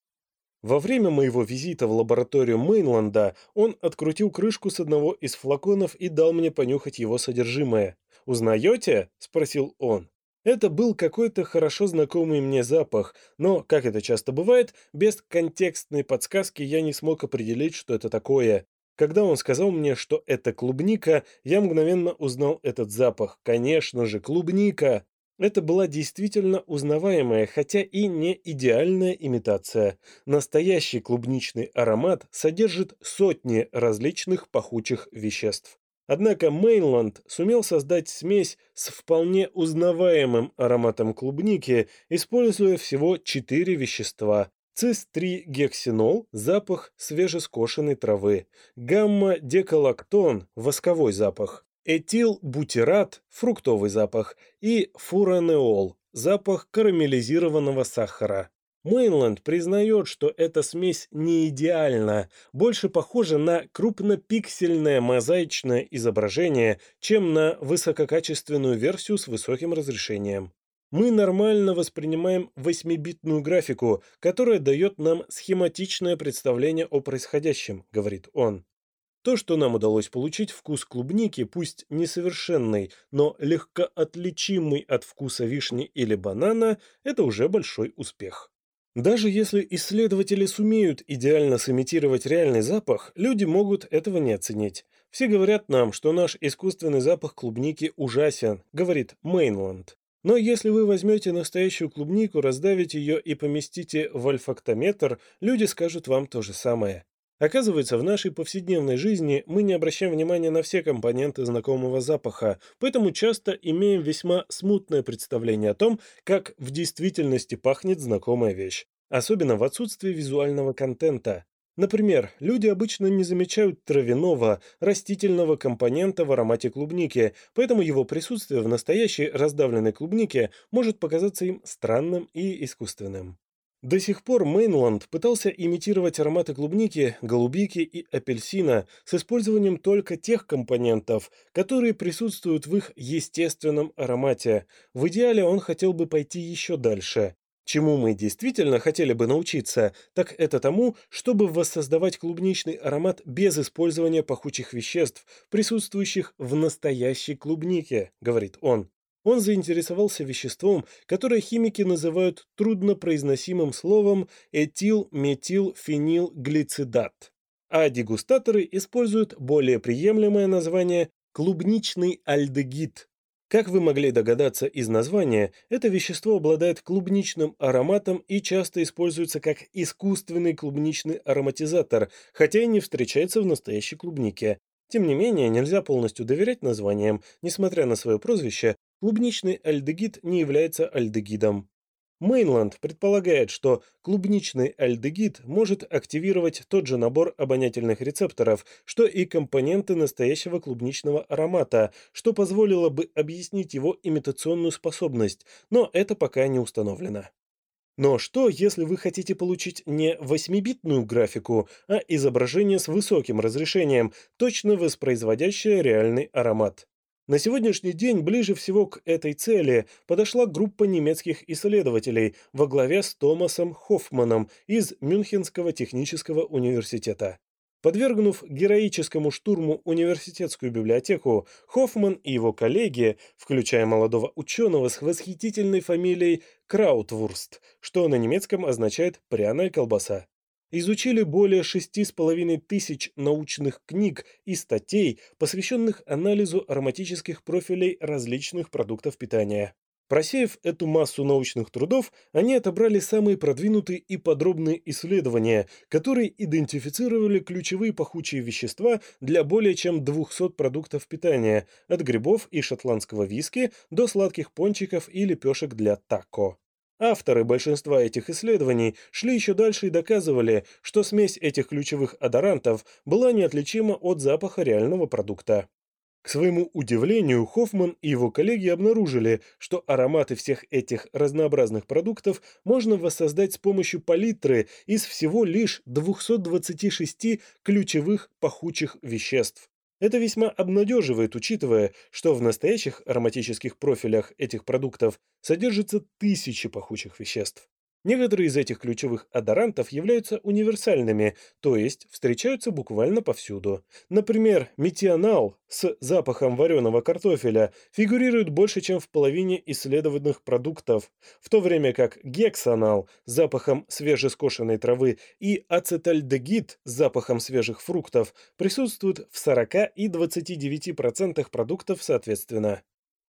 Во время моего визита в лабораторию Мейнланда он открутил крышку с одного из флаконов и дал мне понюхать его содержимое. «Узнаете?» – спросил он. Это был какой-то хорошо знакомый мне запах, но, как это часто бывает, без контекстной подсказки я не смог определить, что это такое. Когда он сказал мне, что это клубника, я мгновенно узнал этот запах. Конечно же, клубника! Это была действительно узнаваемая, хотя и не идеальная имитация. Настоящий клубничный аромат содержит сотни различных пахучих веществ. Однако Мейнланд сумел создать смесь с вполне узнаваемым ароматом клубники, используя всего четыре вещества. Цис-3-гексенол – запах свежескошенной травы. Гамма-деколактон – восковой запах. Этилбутират – фруктовый запах. И фуранеол – запах карамелизированного сахара. Мейнланд признает, что эта смесь не идеальна, больше похожа на крупнопиксельное мозаичное изображение, чем на высококачественную версию с высоким разрешением. Мы нормально воспринимаем восьмибитную графику, которая дает нам схематичное представление о происходящем, говорит он. То, что нам удалось получить вкус клубники, пусть несовершенный, но легко отличимый от вкуса вишни или банана, это уже большой успех. Даже если исследователи сумеют идеально сымитировать реальный запах, люди могут этого не оценить. Все говорят нам, что наш искусственный запах клубники ужасен, говорит Мейнланд. Но если вы возьмете настоящую клубнику, раздавите ее и поместите в альфактометр, люди скажут вам то же самое. Оказывается, в нашей повседневной жизни мы не обращаем внимания на все компоненты знакомого запаха, поэтому часто имеем весьма смутное представление о том, как в действительности пахнет знакомая вещь, особенно в отсутствии визуального контента. Например, люди обычно не замечают травяного, растительного компонента в аромате клубники, поэтому его присутствие в настоящей раздавленной клубнике может показаться им странным и искусственным. До сих пор Мейнланд пытался имитировать ароматы клубники, голубики и апельсина с использованием только тех компонентов, которые присутствуют в их естественном аромате. В идеале он хотел бы пойти еще дальше. Чему мы действительно хотели бы научиться, так это тому, чтобы воссоздавать клубничный аромат без использования пахучих веществ, присутствующих в настоящей клубнике, говорит он. Он заинтересовался веществом, которое химики называют труднопроизносимым словом этилметилфенилглицидат, а дегустаторы используют более приемлемое название клубничный альдегид. Как вы могли догадаться из названия, это вещество обладает клубничным ароматом и часто используется как искусственный клубничный ароматизатор, хотя и не встречается в настоящей клубнике. Тем не менее, нельзя полностью доверять названиям. Несмотря на свое прозвище, клубничный альдегид не является альдегидом. Мейнланд предполагает, что клубничный альдегид может активировать тот же набор обонятельных рецепторов, что и компоненты настоящего клубничного аромата, что позволило бы объяснить его имитационную способность, но это пока не установлено. Но что, если вы хотите получить не 8-битную графику, а изображение с высоким разрешением, точно воспроизводящее реальный аромат? На сегодняшний день ближе всего к этой цели подошла группа немецких исследователей во главе с Томасом Хоффманом из Мюнхенского технического университета. Подвергнув героическому штурму университетскую библиотеку, Хоффман и его коллеги, включая молодого ученого с восхитительной фамилией Краутвурст, что на немецком означает «пряная колбаса», изучили более 6,5 тысяч научных книг и статей, посвященных анализу ароматических профилей различных продуктов питания. Просеяв эту массу научных трудов, они отобрали самые продвинутые и подробные исследования, которые идентифицировали ключевые пахучие вещества для более чем 200 продуктов питания, от грибов и шотландского виски до сладких пончиков и лепешек для тако. Авторы большинства этих исследований шли еще дальше и доказывали, что смесь этих ключевых адорантов была неотличима от запаха реального продукта. К своему удивлению, Хоффман и его коллеги обнаружили, что ароматы всех этих разнообразных продуктов можно воссоздать с помощью палитры из всего лишь 226 ключевых пахучих веществ. Это весьма обнадеживает, учитывая, что в настоящих ароматических профилях этих продуктов содержится тысячи пахучих веществ. Некоторые из этих ключевых адорантов являются универсальными, то есть встречаются буквально повсюду. Например, метионал с запахом вареного картофеля фигурирует больше, чем в половине исследованных продуктов, в то время как гексонал с запахом свежескошенной травы и ацетальдегид с запахом свежих фруктов присутствуют в 40 и 29% продуктов соответственно.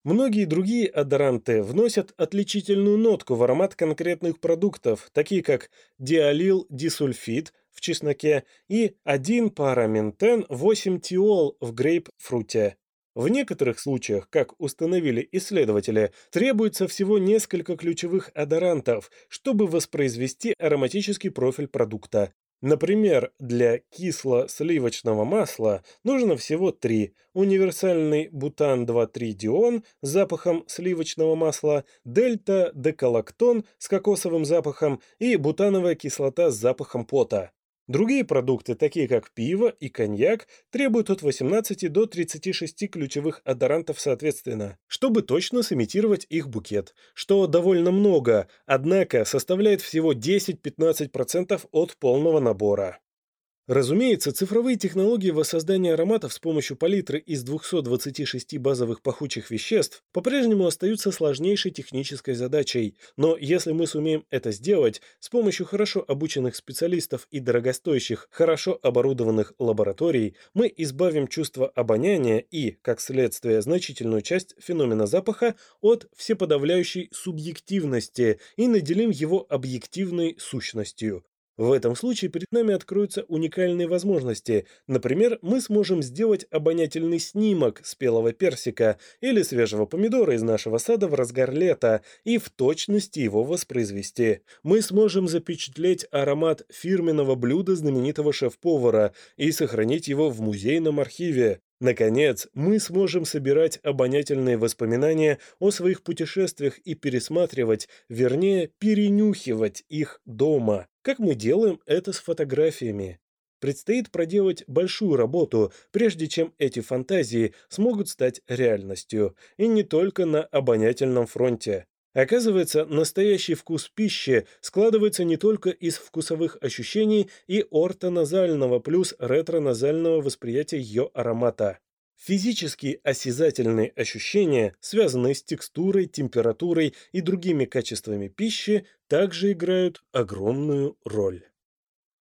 Многие другие адоранты вносят отличительную нотку в аромат конкретных продуктов, такие как диалил-дисульфид в чесноке и 1-параментен-8-тиол в грейпфруте. В некоторых случаях, как установили исследователи, требуется всего несколько ключевых адорантов, чтобы воспроизвести ароматический профиль продукта. Например, для кисло-сливочного масла нужно всего три. Универсальный бутан-2,3-дион с запахом сливочного масла, дельта-деколактон с кокосовым запахом и бутановая кислота с запахом пота. Другие продукты, такие как пиво и коньяк, требуют от 18 до 36 ключевых адорантов соответственно, чтобы точно сымитировать их букет, что довольно много, однако составляет всего 10-15% от полного набора. Разумеется, цифровые технологии воссоздания ароматов с помощью палитры из 226 базовых пахучих веществ по-прежнему остаются сложнейшей технической задачей, но если мы сумеем это сделать с помощью хорошо обученных специалистов и дорогостоящих, хорошо оборудованных лабораторий, мы избавим чувство обоняния и, как следствие, значительную часть феномена запаха от всеподавляющей субъективности и наделим его объективной сущностью, в этом случае перед нами откроются уникальные возможности. Например, мы сможем сделать обонятельный снимок спелого персика или свежего помидора из нашего сада в разгар лета и в точности его воспроизвести. Мы сможем запечатлеть аромат фирменного блюда знаменитого шеф-повара и сохранить его в музейном архиве. Наконец, мы сможем собирать обонятельные воспоминания о своих путешествиях и пересматривать, вернее, перенюхивать их дома как мы делаем это с фотографиями. Предстоит проделать большую работу, прежде чем эти фантазии смогут стать реальностью, и не только на обонятельном фронте. Оказывается, настоящий вкус пищи складывается не только из вкусовых ощущений и ортоназального плюс ретроназального восприятия ее аромата. Физические осязательные ощущения, связанные с текстурой, температурой и другими качествами пищи, также играют огромную роль.